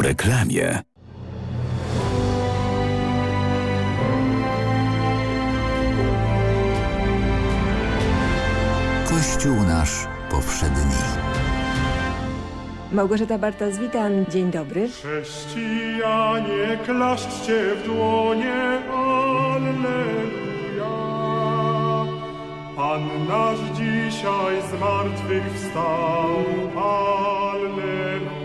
Po reklamie. Kościół nasz powszedni. Małgorzata Bartas, witam. Dzień dobry. Chrześcijanie, klaszczcie w dłonie, Alleluja. Pan nasz dzisiaj z martwych wstał, Alleluja.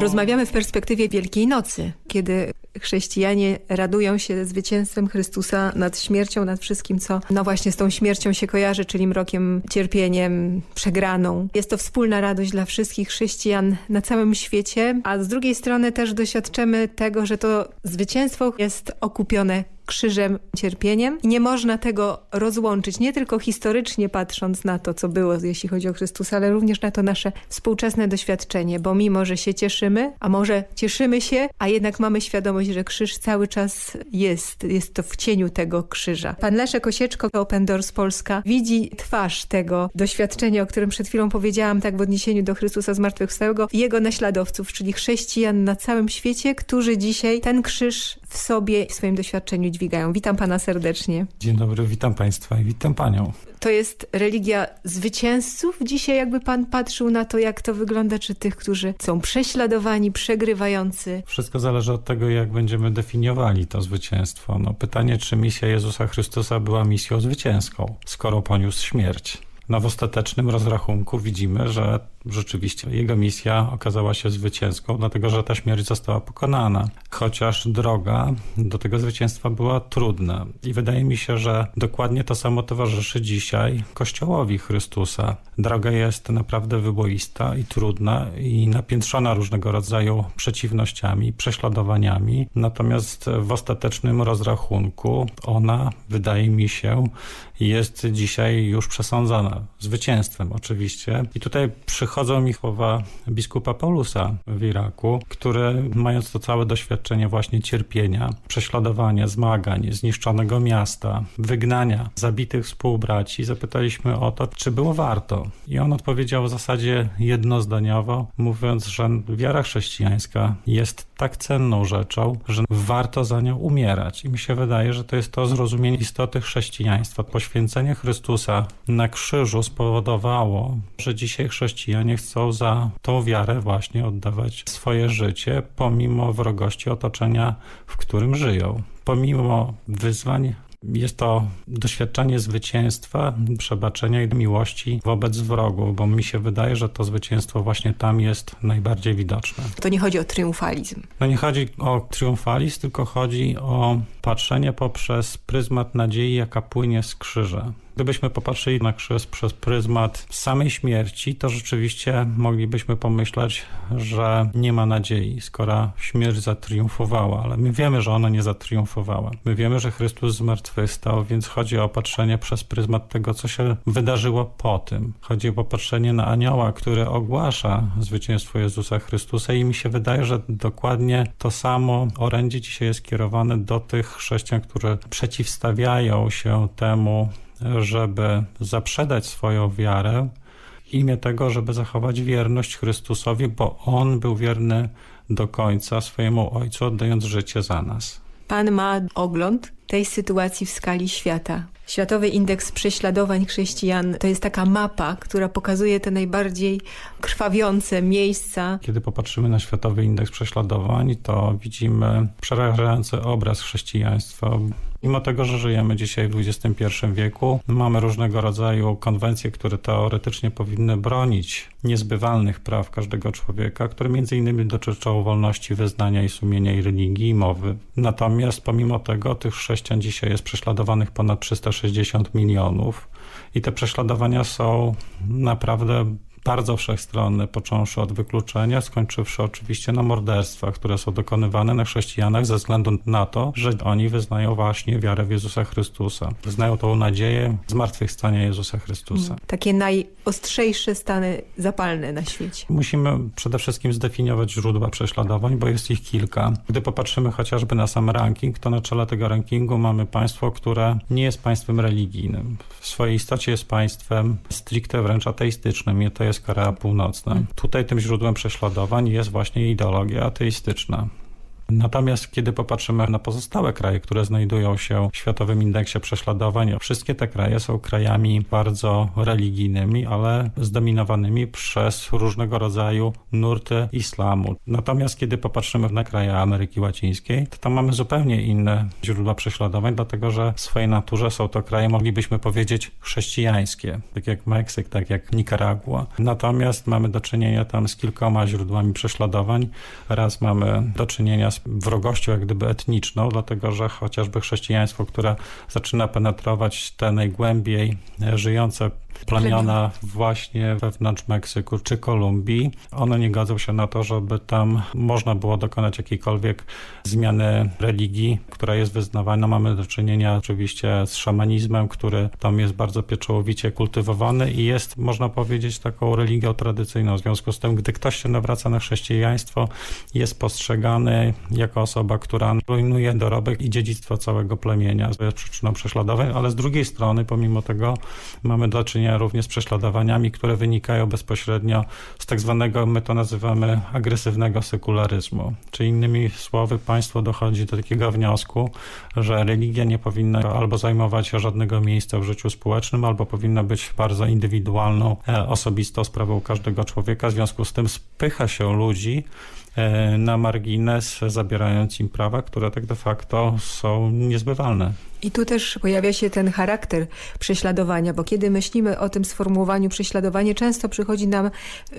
Rozmawiamy w perspektywie Wielkiej Nocy, kiedy chrześcijanie radują się zwycięstwem Chrystusa nad śmiercią, nad wszystkim, co no właśnie z tą śmiercią się kojarzy, czyli mrokiem, cierpieniem, przegraną. Jest to wspólna radość dla wszystkich chrześcijan na całym świecie, a z drugiej strony też doświadczymy tego, że to zwycięstwo jest okupione krzyżem, cierpieniem. I nie można tego rozłączyć, nie tylko historycznie patrząc na to, co było, jeśli chodzi o Chrystusa, ale również na to nasze współczesne doświadczenie, bo mimo, że się cieszymy, a może cieszymy się, a jednak mamy świadomość, że krzyż cały czas jest, jest to w cieniu tego krzyża. Pan Leszek Osieczko, Open Doors Polska, widzi twarz tego doświadczenia, o którym przed chwilą powiedziałam, tak w odniesieniu do Chrystusa Zmartwychwstałego jego naśladowców, czyli chrześcijan na całym świecie, którzy dzisiaj ten krzyż w sobie, w swoim doświadczeniu dźwigają. Witam Pana serdecznie. Dzień dobry, witam Państwa i witam Panią. To jest religia zwycięzców. Dzisiaj jakby Pan patrzył na to, jak to wygląda, czy tych, którzy są prześladowani, przegrywający? Wszystko zależy od tego, jak będziemy definiowali to zwycięstwo. No, pytanie, czy misja Jezusa Chrystusa była misją zwycięską, skoro poniósł śmierć. No w ostatecznym rozrachunku widzimy, że rzeczywiście jego misja okazała się zwycięską, dlatego że ta śmierć została pokonana. Chociaż droga do tego zwycięstwa była trudna. I wydaje mi się, że dokładnie to samo towarzyszy dzisiaj Kościołowi Chrystusa. Droga jest naprawdę wyboista i trudna i napiętrzona różnego rodzaju przeciwnościami, prześladowaniami. Natomiast w ostatecznym rozrachunku ona, wydaje mi się, jest dzisiaj już przesądzona. Zwycięstwem oczywiście. I tutaj przychodzą mi słowa biskupa Paulusa w Iraku, który mając to całe doświadczenie właśnie cierpienia, prześladowania, zmagań, zniszczonego miasta, wygnania zabitych współbraci, zapytaliśmy o to, czy było warto. I on odpowiedział w zasadzie jednozdaniowo, mówiąc, że wiara chrześcijańska jest tak cenną rzeczą, że warto za nią umierać. I mi się wydaje, że to jest to zrozumienie istoty chrześcijaństwa. Poświęcenie Chrystusa na krzyżu spowodowało, że dzisiaj chrześcijanie chcą za tą wiarę właśnie oddawać swoje życie, pomimo wrogości otoczenia, w którym żyją. Pomimo wyzwań jest to doświadczenie zwycięstwa, przebaczenia i miłości wobec wrogów, bo mi się wydaje, że to zwycięstwo właśnie tam jest najbardziej widoczne. To nie chodzi o triumfalizm. No nie chodzi o triumfalizm, tylko chodzi o patrzenie poprzez pryzmat nadziei, jaka płynie z krzyża. Gdybyśmy popatrzyli na krzyż przez pryzmat samej śmierci, to rzeczywiście moglibyśmy pomyśleć, że nie ma nadziei, skoro śmierć zatriumfowała, ale my wiemy, że ona nie zatriumfowała. My wiemy, że Chrystus zmartwychwstał, więc chodzi o patrzenie przez pryzmat tego, co się wydarzyło po tym. Chodzi o popatrzenie na anioła, który ogłasza zwycięstwo Jezusa Chrystusa i mi się wydaje, że dokładnie to samo orędzie dzisiaj jest kierowane do tych chrześcijan, które przeciwstawiają się temu, żeby zaprzedać swoją wiarę w imię tego, żeby zachować wierność Chrystusowi, bo On był wierny do końca swojemu Ojcu, oddając życie za nas. Pan ma ogląd tej sytuacji w skali świata. Światowy Indeks Prześladowań Chrześcijan to jest taka mapa, która pokazuje te najbardziej krwawiące miejsca. Kiedy popatrzymy na Światowy Indeks Prześladowań, to widzimy przerażający obraz chrześcijaństwa. Mimo tego, że żyjemy dzisiaj w XXI wieku, mamy różnego rodzaju konwencje, które teoretycznie powinny bronić niezbywalnych praw każdego człowieka, które między innymi dotyczą wolności wyznania i sumienia i religii i mowy. Natomiast pomimo tego tych chrześcijan dzisiaj jest prześladowanych ponad 360 milionów i te prześladowania są naprawdę bardzo wszechstronne, począwszy od wykluczenia, skończywszy oczywiście na morderstwach, które są dokonywane na chrześcijanach ze względu na to, że oni wyznają właśnie wiarę w Jezusa Chrystusa. Wyznają tą nadzieję zmartwychwstania Jezusa Chrystusa. Mm, takie najostrzejsze stany zapalne na świecie. Musimy przede wszystkim zdefiniować źródła prześladowań, bo jest ich kilka. Gdy popatrzymy chociażby na sam ranking, to na czele tego rankingu mamy państwo, które nie jest państwem religijnym. W swojej istocie jest państwem stricte wręcz ateistycznym. To jest jest Korea Północna. Tutaj tym źródłem prześladowań jest właśnie ideologia ateistyczna. Natomiast kiedy popatrzymy na pozostałe kraje, które znajdują się w Światowym Indeksie Prześladowań, wszystkie te kraje są krajami bardzo religijnymi, ale zdominowanymi przez różnego rodzaju nurty islamu. Natomiast kiedy popatrzymy na kraje Ameryki Łacińskiej, to tam mamy zupełnie inne źródła prześladowań, dlatego że w swojej naturze są to kraje, moglibyśmy powiedzieć, chrześcijańskie, tak jak Meksyk, tak jak Nikaragua. Natomiast mamy do czynienia tam z kilkoma źródłami prześladowań. Raz mamy do czynienia wrogością jak gdyby etniczną, dlatego że chociażby chrześcijaństwo, które zaczyna penetrować te najgłębiej żyjące plemiona właśnie wewnątrz Meksyku czy Kolumbii. One nie godzą się na to, żeby tam można było dokonać jakiejkolwiek zmiany religii, która jest wyznawana. Mamy do czynienia oczywiście z szamanizmem, który tam jest bardzo pieczołowicie kultywowany i jest, można powiedzieć, taką religią tradycyjną. W związku z tym, gdy ktoś się nawraca na chrześcijaństwo, jest postrzegany jako osoba, która rujnuje dorobek i dziedzictwo całego plemienia. Jest przyczyną prześladowań, ale z drugiej strony, pomimo tego, mamy do czynienia również z prześladowaniami, które wynikają bezpośrednio z tak zwanego, my to nazywamy agresywnego sekularyzmu. Czy innymi słowy państwo dochodzi do takiego wniosku, że religia nie powinna albo zajmować żadnego miejsca w życiu społecznym, albo powinna być bardzo indywidualną, e, osobistą sprawą każdego człowieka. W związku z tym spycha się ludzi na margines, zabierając im prawa, które tak de facto są niezbywalne. I tu też pojawia się ten charakter prześladowania, bo kiedy myślimy o tym sformułowaniu prześladowanie, często przychodzi nam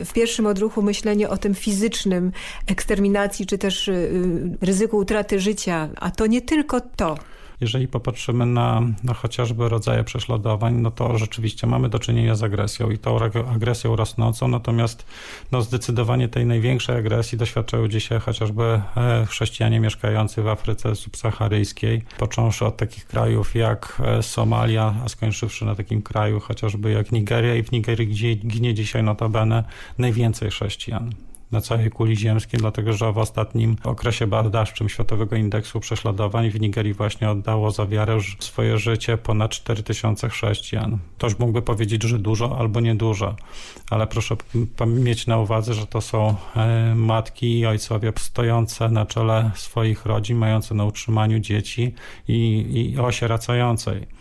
w pierwszym odruchu myślenie o tym fizycznym eksterminacji, czy też y, ryzyku utraty życia, a to nie tylko to. Jeżeli popatrzymy na, na chociażby rodzaje prześladowań, no to rzeczywiście mamy do czynienia z agresją i tą agresją rosnącą, natomiast no zdecydowanie tej największej agresji doświadczają dzisiaj chociażby e, chrześcijanie mieszkający w Afryce subsaharyjskiej, począwszy od takich krajów jak e, Somalia, a skończywszy na takim kraju chociażby jak Nigeria i w Nigerii gdzie ginie dzisiaj notabene najwięcej chrześcijan na całej kuli ziemskiej, dlatego że w ostatnim okresie badawczym Światowego Indeksu Prześladowań w Nigerii właśnie oddało za wiarę swoje życie ponad 4000 chrześcijan. Ktoś mógłby powiedzieć, że dużo albo niedużo, ale proszę mieć na uwadze, że to są e, matki i ojcowie stojące na czele swoich rodzin, mające na utrzymaniu dzieci i, i osieracającej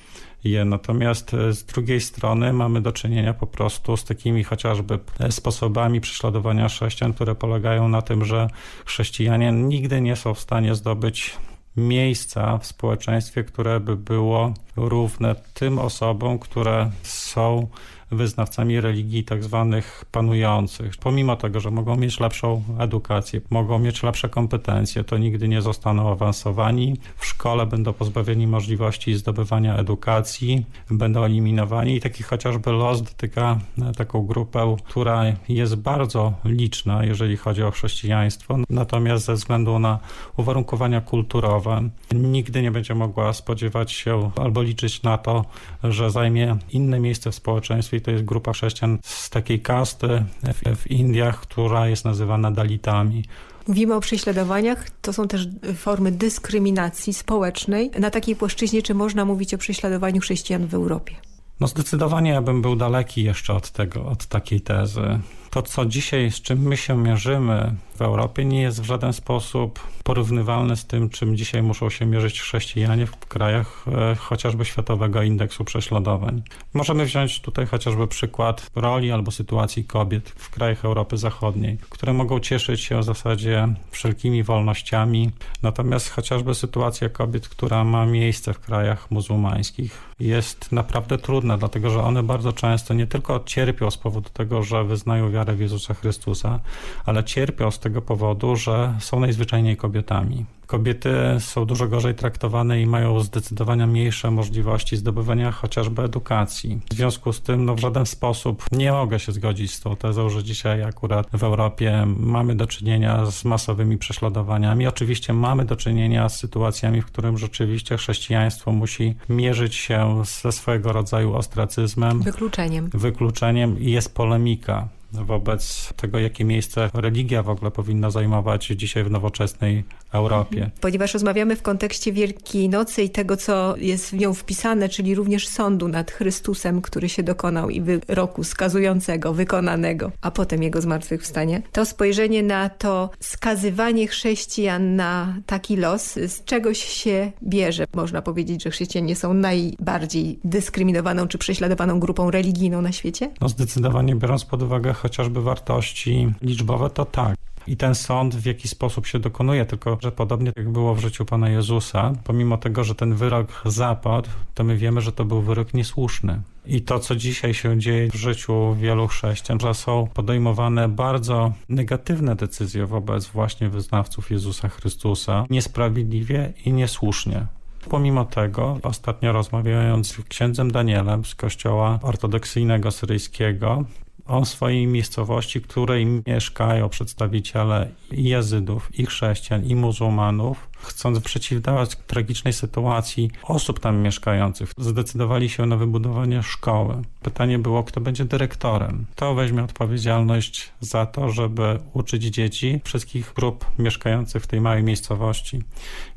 je. Natomiast e, z drugiej strony mamy do czynienia po prostu z takimi chociażby e, sposobami prześladowania chrześcijan, które polegają na tym, że chrześcijanie nigdy nie są w stanie zdobyć miejsca w społeczeństwie, które by było równe tym osobom, które są wyznawcami religii tak zwanych panujących. Pomimo tego, że mogą mieć lepszą edukację, mogą mieć lepsze kompetencje, to nigdy nie zostaną awansowani. W szkole będą pozbawieni możliwości zdobywania edukacji, będą eliminowani i taki chociażby los dotyka e, taką grupę, która jest bardzo liczna, jeżeli chodzi o chrześcijaństwo, natomiast ze względu na uwarunkowania kulturowe nigdy nie będzie mogła spodziewać się albo liczyć na to, że zajmie inne miejsce w społeczeństwie i to jest grupa chrześcijan z takiej kasty w, w Indiach, która jest nazywana Dalitami. Mówimy o prześladowaniach, to są też formy dyskryminacji społecznej. Na takiej płaszczyźnie czy można mówić o prześladowaniu chrześcijan w Europie? No zdecydowanie ja bym był daleki jeszcze od tego, od takiej tezy. To, co dzisiaj, z czym my się mierzymy w Europie, nie jest w żaden sposób porównywalne z tym, czym dzisiaj muszą się mierzyć chrześcijanie w krajach e, chociażby Światowego Indeksu Prześladowań. Możemy wziąć tutaj chociażby przykład roli albo sytuacji kobiet w krajach Europy Zachodniej, które mogą cieszyć się w zasadzie wszelkimi wolnościami, natomiast chociażby sytuacja kobiet, która ma miejsce w krajach muzułmańskich jest naprawdę trudna, dlatego że one bardzo często nie tylko cierpią z powodu tego, że wyznają wiarę w Jezusa Chrystusa, ale cierpią z tego powodu, że są najzwyczajniej kobietami. Kobiety są dużo gorzej traktowane i mają zdecydowanie mniejsze możliwości zdobywania chociażby edukacji. W związku z tym no, w żaden sposób nie mogę się zgodzić z tą tezą, że dzisiaj akurat w Europie mamy do czynienia z masowymi prześladowaniami. Oczywiście mamy do czynienia z sytuacjami, w którym rzeczywiście chrześcijaństwo musi mierzyć się ze swojego rodzaju ostracyzmem. Wykluczeniem. Wykluczeniem i jest polemika wobec tego, jakie miejsce religia w ogóle powinna zajmować dzisiaj w nowoczesnej Europie. Ponieważ rozmawiamy w kontekście Wielkiej Nocy i tego, co jest w nią wpisane, czyli również sądu nad Chrystusem, który się dokonał i wyroku skazującego, wykonanego, a potem jego zmartwychwstanie, to spojrzenie na to skazywanie chrześcijan na taki los, z czegoś się bierze. Można powiedzieć, że chrześcijanie są najbardziej dyskryminowaną czy prześladowaną grupą religijną na świecie? No zdecydowanie biorąc pod uwagę chociażby wartości liczbowe, to tak i ten sąd w jaki sposób się dokonuje, tylko że podobnie jak było w życiu Pana Jezusa, pomimo tego, że ten wyrok zapadł, to my wiemy, że to był wyrok niesłuszny. I to, co dzisiaj się dzieje w życiu wielu chrześcijan, że są podejmowane bardzo negatywne decyzje wobec właśnie wyznawców Jezusa Chrystusa, niesprawiedliwie i niesłusznie. Pomimo tego, ostatnio rozmawiając z księdzem Danielem z kościoła ortodoksyjnego syryjskiego, o swojej miejscowości, w której mieszkają przedstawiciele i jezydów, i chrześcijan, i muzułmanów, chcąc przeciwdziałać tragicznej sytuacji osób tam mieszkających, zdecydowali się na wybudowanie szkoły. Pytanie było, kto będzie dyrektorem. Kto weźmie odpowiedzialność za to, żeby uczyć dzieci wszystkich grup mieszkających w tej małej miejscowości.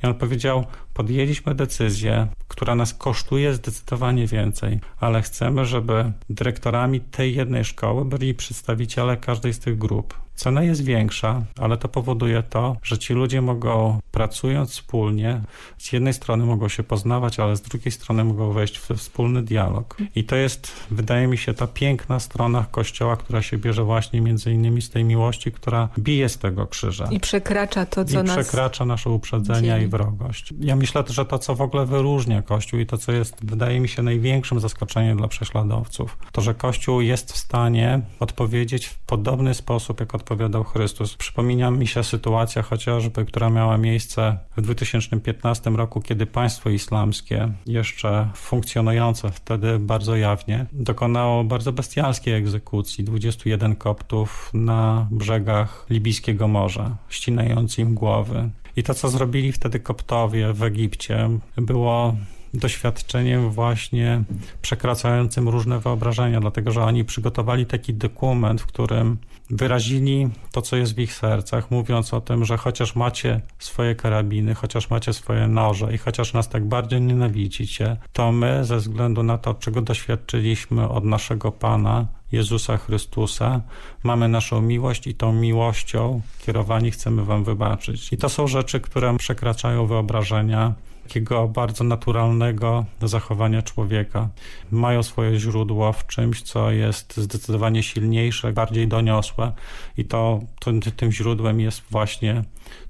I on powiedział, podjęliśmy decyzję, która nas kosztuje zdecydowanie więcej, ale chcemy, żeby dyrektorami tej jednej szkoły byli przedstawiciele każdej z tych grup Cena jest większa, ale to powoduje to, że ci ludzie mogą pracując wspólnie, z jednej strony mogą się poznawać, ale z drugiej strony mogą wejść w wspólny dialog. I to jest, wydaje mi się, ta piękna strona Kościoła, która się bierze właśnie między innymi z tej miłości, która bije z tego krzyża. I przekracza to, co I nas... przekracza nasze uprzedzenia dzieli. i wrogość. Ja myślę, że to, co w ogóle wyróżnia Kościół i to, co jest, wydaje mi się, największym zaskoczeniem dla prześladowców, to, że Kościół jest w stanie odpowiedzieć w podobny sposób, jak odpowiadał Chrystus. Przypomina mi się sytuacja chociażby, która miała miejsce w 2015 roku, kiedy państwo islamskie, jeszcze funkcjonujące wtedy bardzo jawnie, dokonało bardzo bestialskiej egzekucji 21 koptów na brzegach libijskiego morza, ścinając im głowy. I to, co zrobili wtedy koptowie w Egipcie, było doświadczeniem właśnie przekraczającym różne wyobrażenia, dlatego że oni przygotowali taki dokument, w którym wyrazili to, co jest w ich sercach, mówiąc o tym, że chociaż macie swoje karabiny, chociaż macie swoje noże i chociaż nas tak bardzo nienawidzicie, to my ze względu na to, czego doświadczyliśmy od naszego Pana, Jezusa Chrystusa, mamy naszą miłość i tą miłością kierowani chcemy wam wybaczyć. I to są rzeczy, które przekraczają wyobrażenia takiego bardzo naturalnego zachowania człowieka. Mają swoje źródło w czymś, co jest zdecydowanie silniejsze, bardziej doniosłe i to, to tym źródłem jest właśnie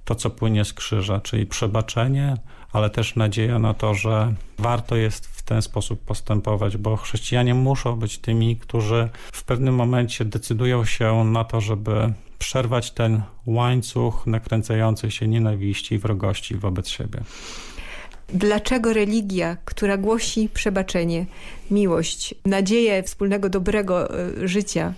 to, co płynie z krzyża, czyli przebaczenie, ale też nadzieja na to, że warto jest w ten sposób postępować, bo chrześcijanie muszą być tymi, którzy w pewnym momencie decydują się na to, żeby przerwać ten łańcuch nakręcający się nienawiści i wrogości wobec siebie. Dlaczego religia, która głosi przebaczenie, miłość, nadzieję wspólnego dobrego e, życia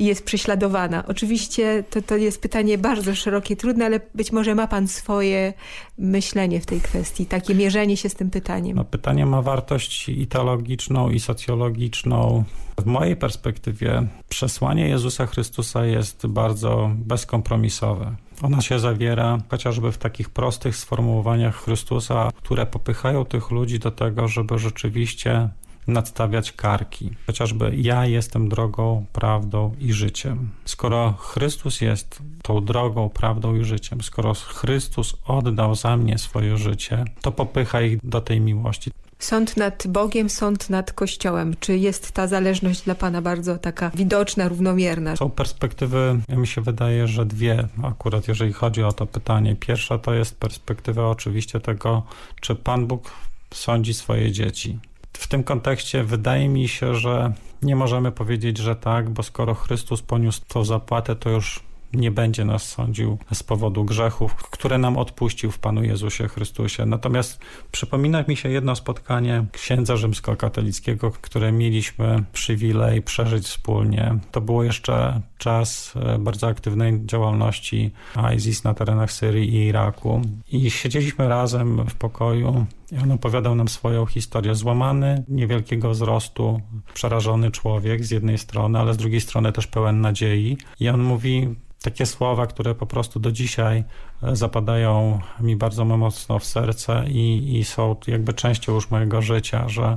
jest prześladowana? Oczywiście to, to jest pytanie bardzo szerokie, trudne, ale być może ma pan swoje myślenie w tej kwestii, takie mierzenie się z tym pytaniem. No, pytanie ma wartość i teologiczną, i socjologiczną. W mojej perspektywie przesłanie Jezusa Chrystusa jest bardzo bezkompromisowe. Ona się zawiera chociażby w takich prostych sformułowaniach Chrystusa, które popychają tych ludzi do tego, żeby rzeczywiście nadstawiać karki. Chociażby ja jestem drogą, prawdą i życiem. Skoro Chrystus jest tą drogą, prawdą i życiem, skoro Chrystus oddał za mnie swoje życie, to popycha ich do tej miłości. Sąd nad Bogiem, sąd nad Kościołem. Czy jest ta zależność dla Pana bardzo taka widoczna, równomierna? Są perspektywy, mi się wydaje, że dwie, akurat jeżeli chodzi o to pytanie. Pierwsza to jest perspektywa oczywiście tego, czy Pan Bóg sądzi swoje dzieci. W tym kontekście wydaje mi się, że nie możemy powiedzieć, że tak, bo skoro Chrystus poniósł tą zapłatę, to już nie będzie nas sądził z powodu grzechów, które nam odpuścił w Panu Jezusie Chrystusie. Natomiast przypomina mi się jedno spotkanie księdza rzymskokatolickiego, które mieliśmy przywilej przeżyć wspólnie. To było jeszcze czas bardzo aktywnej działalności ISIS na terenach Syrii i Iraku. I siedzieliśmy razem w pokoju i on opowiadał nam swoją historię. Złamany, niewielkiego wzrostu, przerażony człowiek z jednej strony, ale z drugiej strony też pełen nadziei. I on mówi takie słowa, które po prostu do dzisiaj zapadają mi bardzo mocno w serce i, i są jakby częścią już mojego życia, że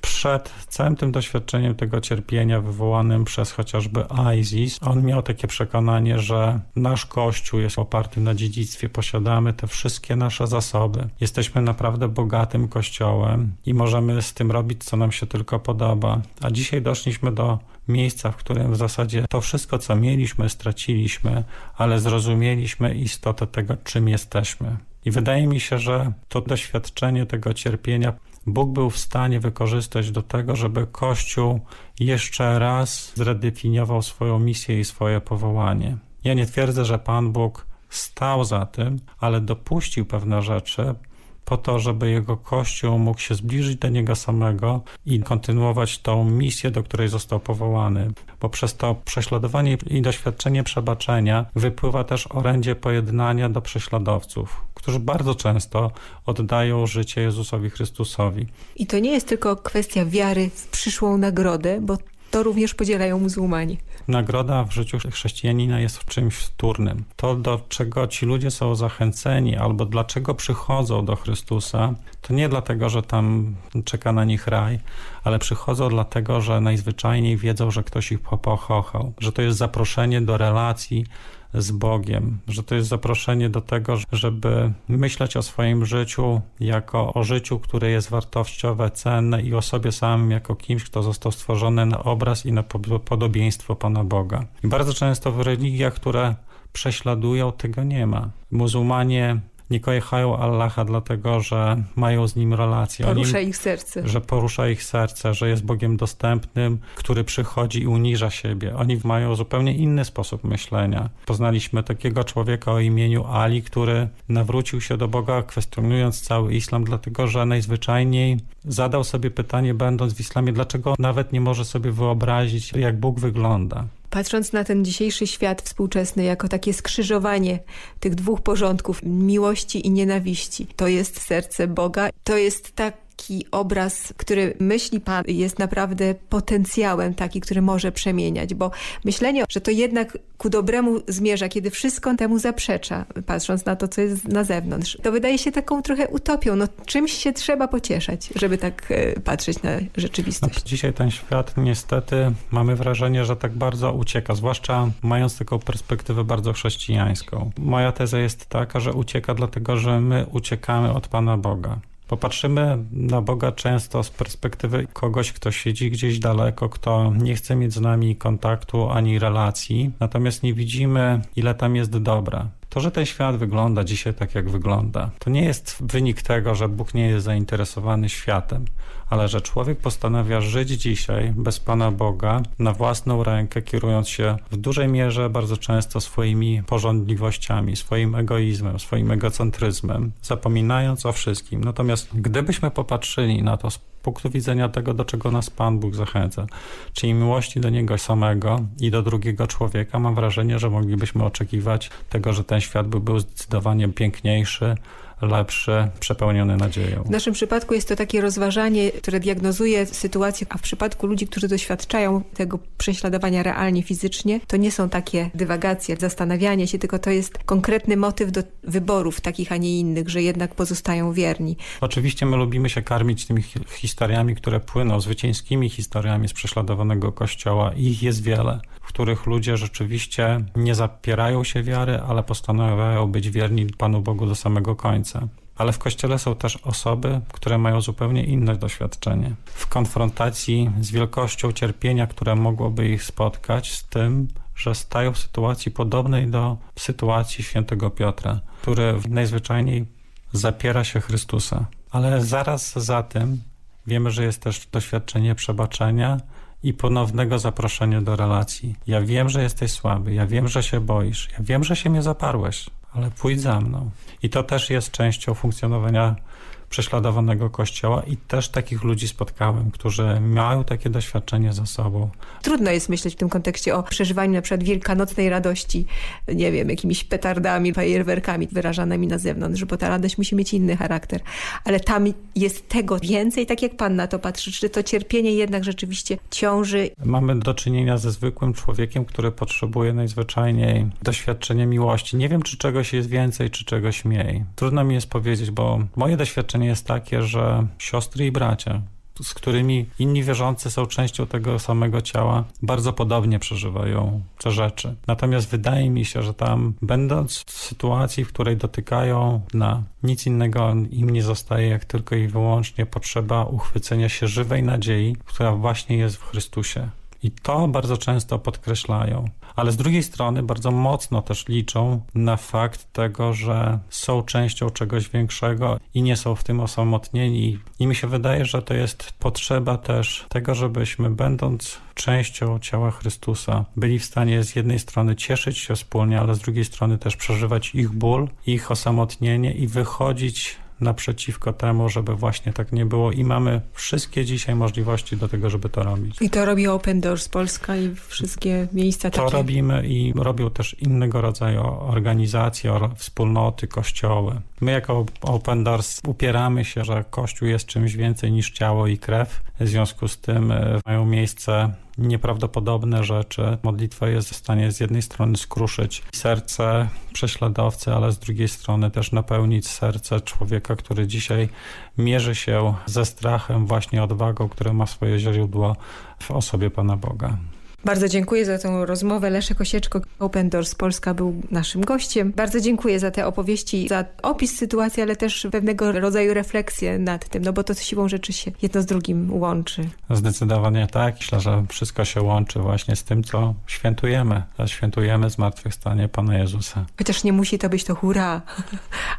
przed całym tym doświadczeniem tego cierpienia wywołanym przez chociażby ISIS, on miał takie przekonanie, że nasz Kościół jest oparty na dziedzictwie, posiadamy te wszystkie nasze zasoby. Jesteśmy naprawdę bogatym Kościołem i możemy z tym robić, co nam się tylko podoba. A dzisiaj doszliśmy do miejsca, w którym w zasadzie to wszystko, co mieliśmy, straciliśmy, ale zrozumieliśmy istotę tego, czym jesteśmy. I wydaje mi się, że to doświadczenie tego cierpienia Bóg był w stanie wykorzystać do tego, żeby Kościół jeszcze raz zredefiniował swoją misję i swoje powołanie. Ja nie twierdzę, że Pan Bóg stał za tym, ale dopuścił pewne rzeczy po to, żeby jego Kościół mógł się zbliżyć do niego samego i kontynuować tą misję, do której został powołany. Bo przez to prześladowanie i doświadczenie przebaczenia wypływa też orędzie pojednania do prześladowców, którzy bardzo często oddają życie Jezusowi Chrystusowi. I to nie jest tylko kwestia wiary w przyszłą nagrodę, bo to również podzielają muzułmanie. Nagroda w życiu chrześcijanina jest czymś wtórnym. To, do czego ci ludzie są zachęceni albo dlaczego przychodzą do Chrystusa, to nie dlatego, że tam czeka na nich raj, ale przychodzą dlatego, że najzwyczajniej wiedzą, że ktoś ich pokochał, że to jest zaproszenie do relacji z Bogiem, że to jest zaproszenie do tego, żeby myśleć o swoim życiu jako o życiu, które jest wartościowe, cenne i o sobie samym jako kimś, kto został stworzony na obraz i na podobieństwo Pana Boga. I bardzo często w religiach, które prześladują, tego nie ma. Muzułmanie nie kochają Allaha dlatego, że mają z nim relację. Porusza ich serce. Że porusza ich serce, że jest Bogiem dostępnym, który przychodzi i uniża siebie. Oni mają zupełnie inny sposób myślenia. Poznaliśmy takiego człowieka o imieniu Ali, który nawrócił się do Boga kwestionując cały islam, dlatego że najzwyczajniej zadał sobie pytanie, będąc w islamie, dlaczego nawet nie może sobie wyobrazić, jak Bóg wygląda. Patrząc na ten dzisiejszy świat współczesny jako takie skrzyżowanie tych dwóch porządków, miłości i nienawiści, to jest serce Boga, to jest tak taki obraz, który myśli Pan jest naprawdę potencjałem taki, który może przemieniać, bo myślenie, że to jednak ku dobremu zmierza, kiedy wszystko temu zaprzecza, patrząc na to, co jest na zewnątrz, to wydaje się taką trochę utopią. No, czymś się trzeba pocieszać, żeby tak e, patrzeć na rzeczywistość. No, dzisiaj ten świat niestety mamy wrażenie, że tak bardzo ucieka, zwłaszcza mając taką perspektywę bardzo chrześcijańską. Moja teza jest taka, że ucieka dlatego, że my uciekamy od Pana Boga. Popatrzymy na Boga często z perspektywy kogoś, kto siedzi gdzieś daleko, kto nie chce mieć z nami kontaktu ani relacji, natomiast nie widzimy, ile tam jest dobra. To, że ten świat wygląda dzisiaj tak, jak wygląda, to nie jest wynik tego, że Bóg nie jest zainteresowany światem, ale że człowiek postanawia żyć dzisiaj bez Pana Boga na własną rękę, kierując się w dużej mierze bardzo często swoimi porządliwościami, swoim egoizmem, swoim egocentryzmem, zapominając o wszystkim. Natomiast gdybyśmy popatrzyli na to z punktu widzenia tego, do czego nas Pan Bóg zachęca, czyli miłości do Niego samego i do drugiego człowieka, mam wrażenie, że moglibyśmy oczekiwać tego, że ten świat by był zdecydowanie piękniejszy, lepszy, przepełniony nadzieją. W naszym przypadku jest to takie rozważanie, które diagnozuje sytuację, a w przypadku ludzi, którzy doświadczają tego prześladowania realnie, fizycznie, to nie są takie dywagacje, zastanawianie się, tylko to jest konkretny motyw do wyborów takich, a nie innych, że jednak pozostają wierni. Oczywiście my lubimy się karmić tymi historiami, które płyną, zwycięskimi historiami z prześladowanego Kościoła. Ich jest wiele, których ludzie rzeczywiście nie zapierają się wiary, ale postanawiają być wierni Panu Bogu do samego końca. Ale w Kościele są też osoby, które mają zupełnie inne doświadczenie. W konfrontacji z wielkością cierpienia, które mogłoby ich spotkać, z tym, że stają w sytuacji podobnej do sytuacji świętego Piotra, który najzwyczajniej zapiera się Chrystusa. Ale zaraz za tym wiemy, że jest też doświadczenie przebaczenia i ponownego zaproszenia do relacji. Ja wiem, że jesteś słaby, ja wiem, że się boisz, ja wiem, że się mnie zaparłeś, ale pójdź za mną. I to też jest częścią funkcjonowania prześladowanego kościoła i też takich ludzi spotkałem, którzy mają takie doświadczenie za sobą. Trudno jest myśleć w tym kontekście o przeżywaniu na przykład wielkanocnej radości, nie wiem, jakimiś petardami, fajerwerkami wyrażanymi na zewnątrz, bo ta radość musi mieć inny charakter. Ale tam jest tego więcej, tak jak pan na to patrzy, czy to cierpienie jednak rzeczywiście ciąży. Mamy do czynienia ze zwykłym człowiekiem, który potrzebuje najzwyczajniej doświadczenia miłości. Nie wiem, czy czegoś jest więcej, czy czegoś mniej. Trudno mi jest powiedzieć, bo moje doświadczenie doświadczenie jest takie, że siostry i bracia, z którymi inni wierzący są częścią tego samego ciała, bardzo podobnie przeżywają te rzeczy. Natomiast wydaje mi się, że tam, będąc w sytuacji, w której dotykają na nic innego im nie zostaje, jak tylko i wyłącznie potrzeba uchwycenia się żywej nadziei, która właśnie jest w Chrystusie. I to bardzo często podkreślają. Ale z drugiej strony bardzo mocno też liczą na fakt tego, że są częścią czegoś większego i nie są w tym osamotnieni. I mi się wydaje, że to jest potrzeba też tego, żebyśmy będąc częścią ciała Chrystusa byli w stanie z jednej strony cieszyć się wspólnie, ale z drugiej strony też przeżywać ich ból, ich osamotnienie i wychodzić naprzeciwko temu, żeby właśnie tak nie było i mamy wszystkie dzisiaj możliwości do tego, żeby to robić. I to robi Open Doors Polska i wszystkie miejsca to takie? To robimy i robią też innego rodzaju organizacje, wspólnoty, kościoły. My jako Open Doors upieramy się, że Kościół jest czymś więcej niż ciało i krew, W związku z tym e, mają miejsce nieprawdopodobne rzeczy. Modlitwa jest w stanie z jednej strony skruszyć serce prześladowcy, ale z drugiej strony też napełnić serce człowieka, który dzisiaj mierzy się ze strachem, właśnie odwagą, która ma swoje źródło w osobie Pana Boga. Bardzo dziękuję za tę rozmowę. Leszek Osieczko, Open Doors Polska był naszym gościem. Bardzo dziękuję za te opowieści, za opis sytuacji, ale też pewnego rodzaju refleksję nad tym, no bo to siłą rzeczy się jedno z drugim łączy. Zdecydowanie tak. Myślę, że wszystko się łączy właśnie z tym, co świętujemy. Świętujemy zmartwychwstanie Pana Jezusa. Chociaż nie musi to być to hurra.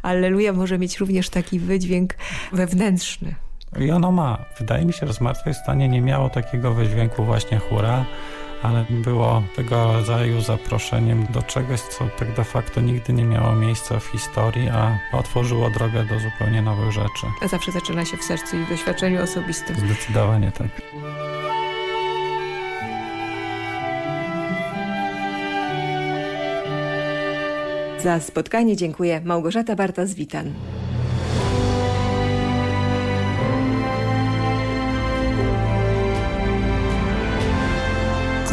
Alleluja może mieć również taki wydźwięk wewnętrzny. I ono ma. Wydaje mi się, że zmartwychwstanie nie miało takiego wydźwięku właśnie hura, ale było tego rodzaju zaproszeniem do czegoś, co tak de facto nigdy nie miało miejsca w historii, a otworzyło drogę do zupełnie nowych rzeczy. A zawsze zaczyna się w sercu i w doświadczeniu osobistym. Zdecydowanie tak. Za spotkanie dziękuję Małgorzata Bartas-Witan.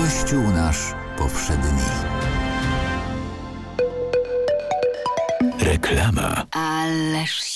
Kościół nasz powszedni. Reklama. Ależ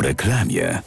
Reklamie.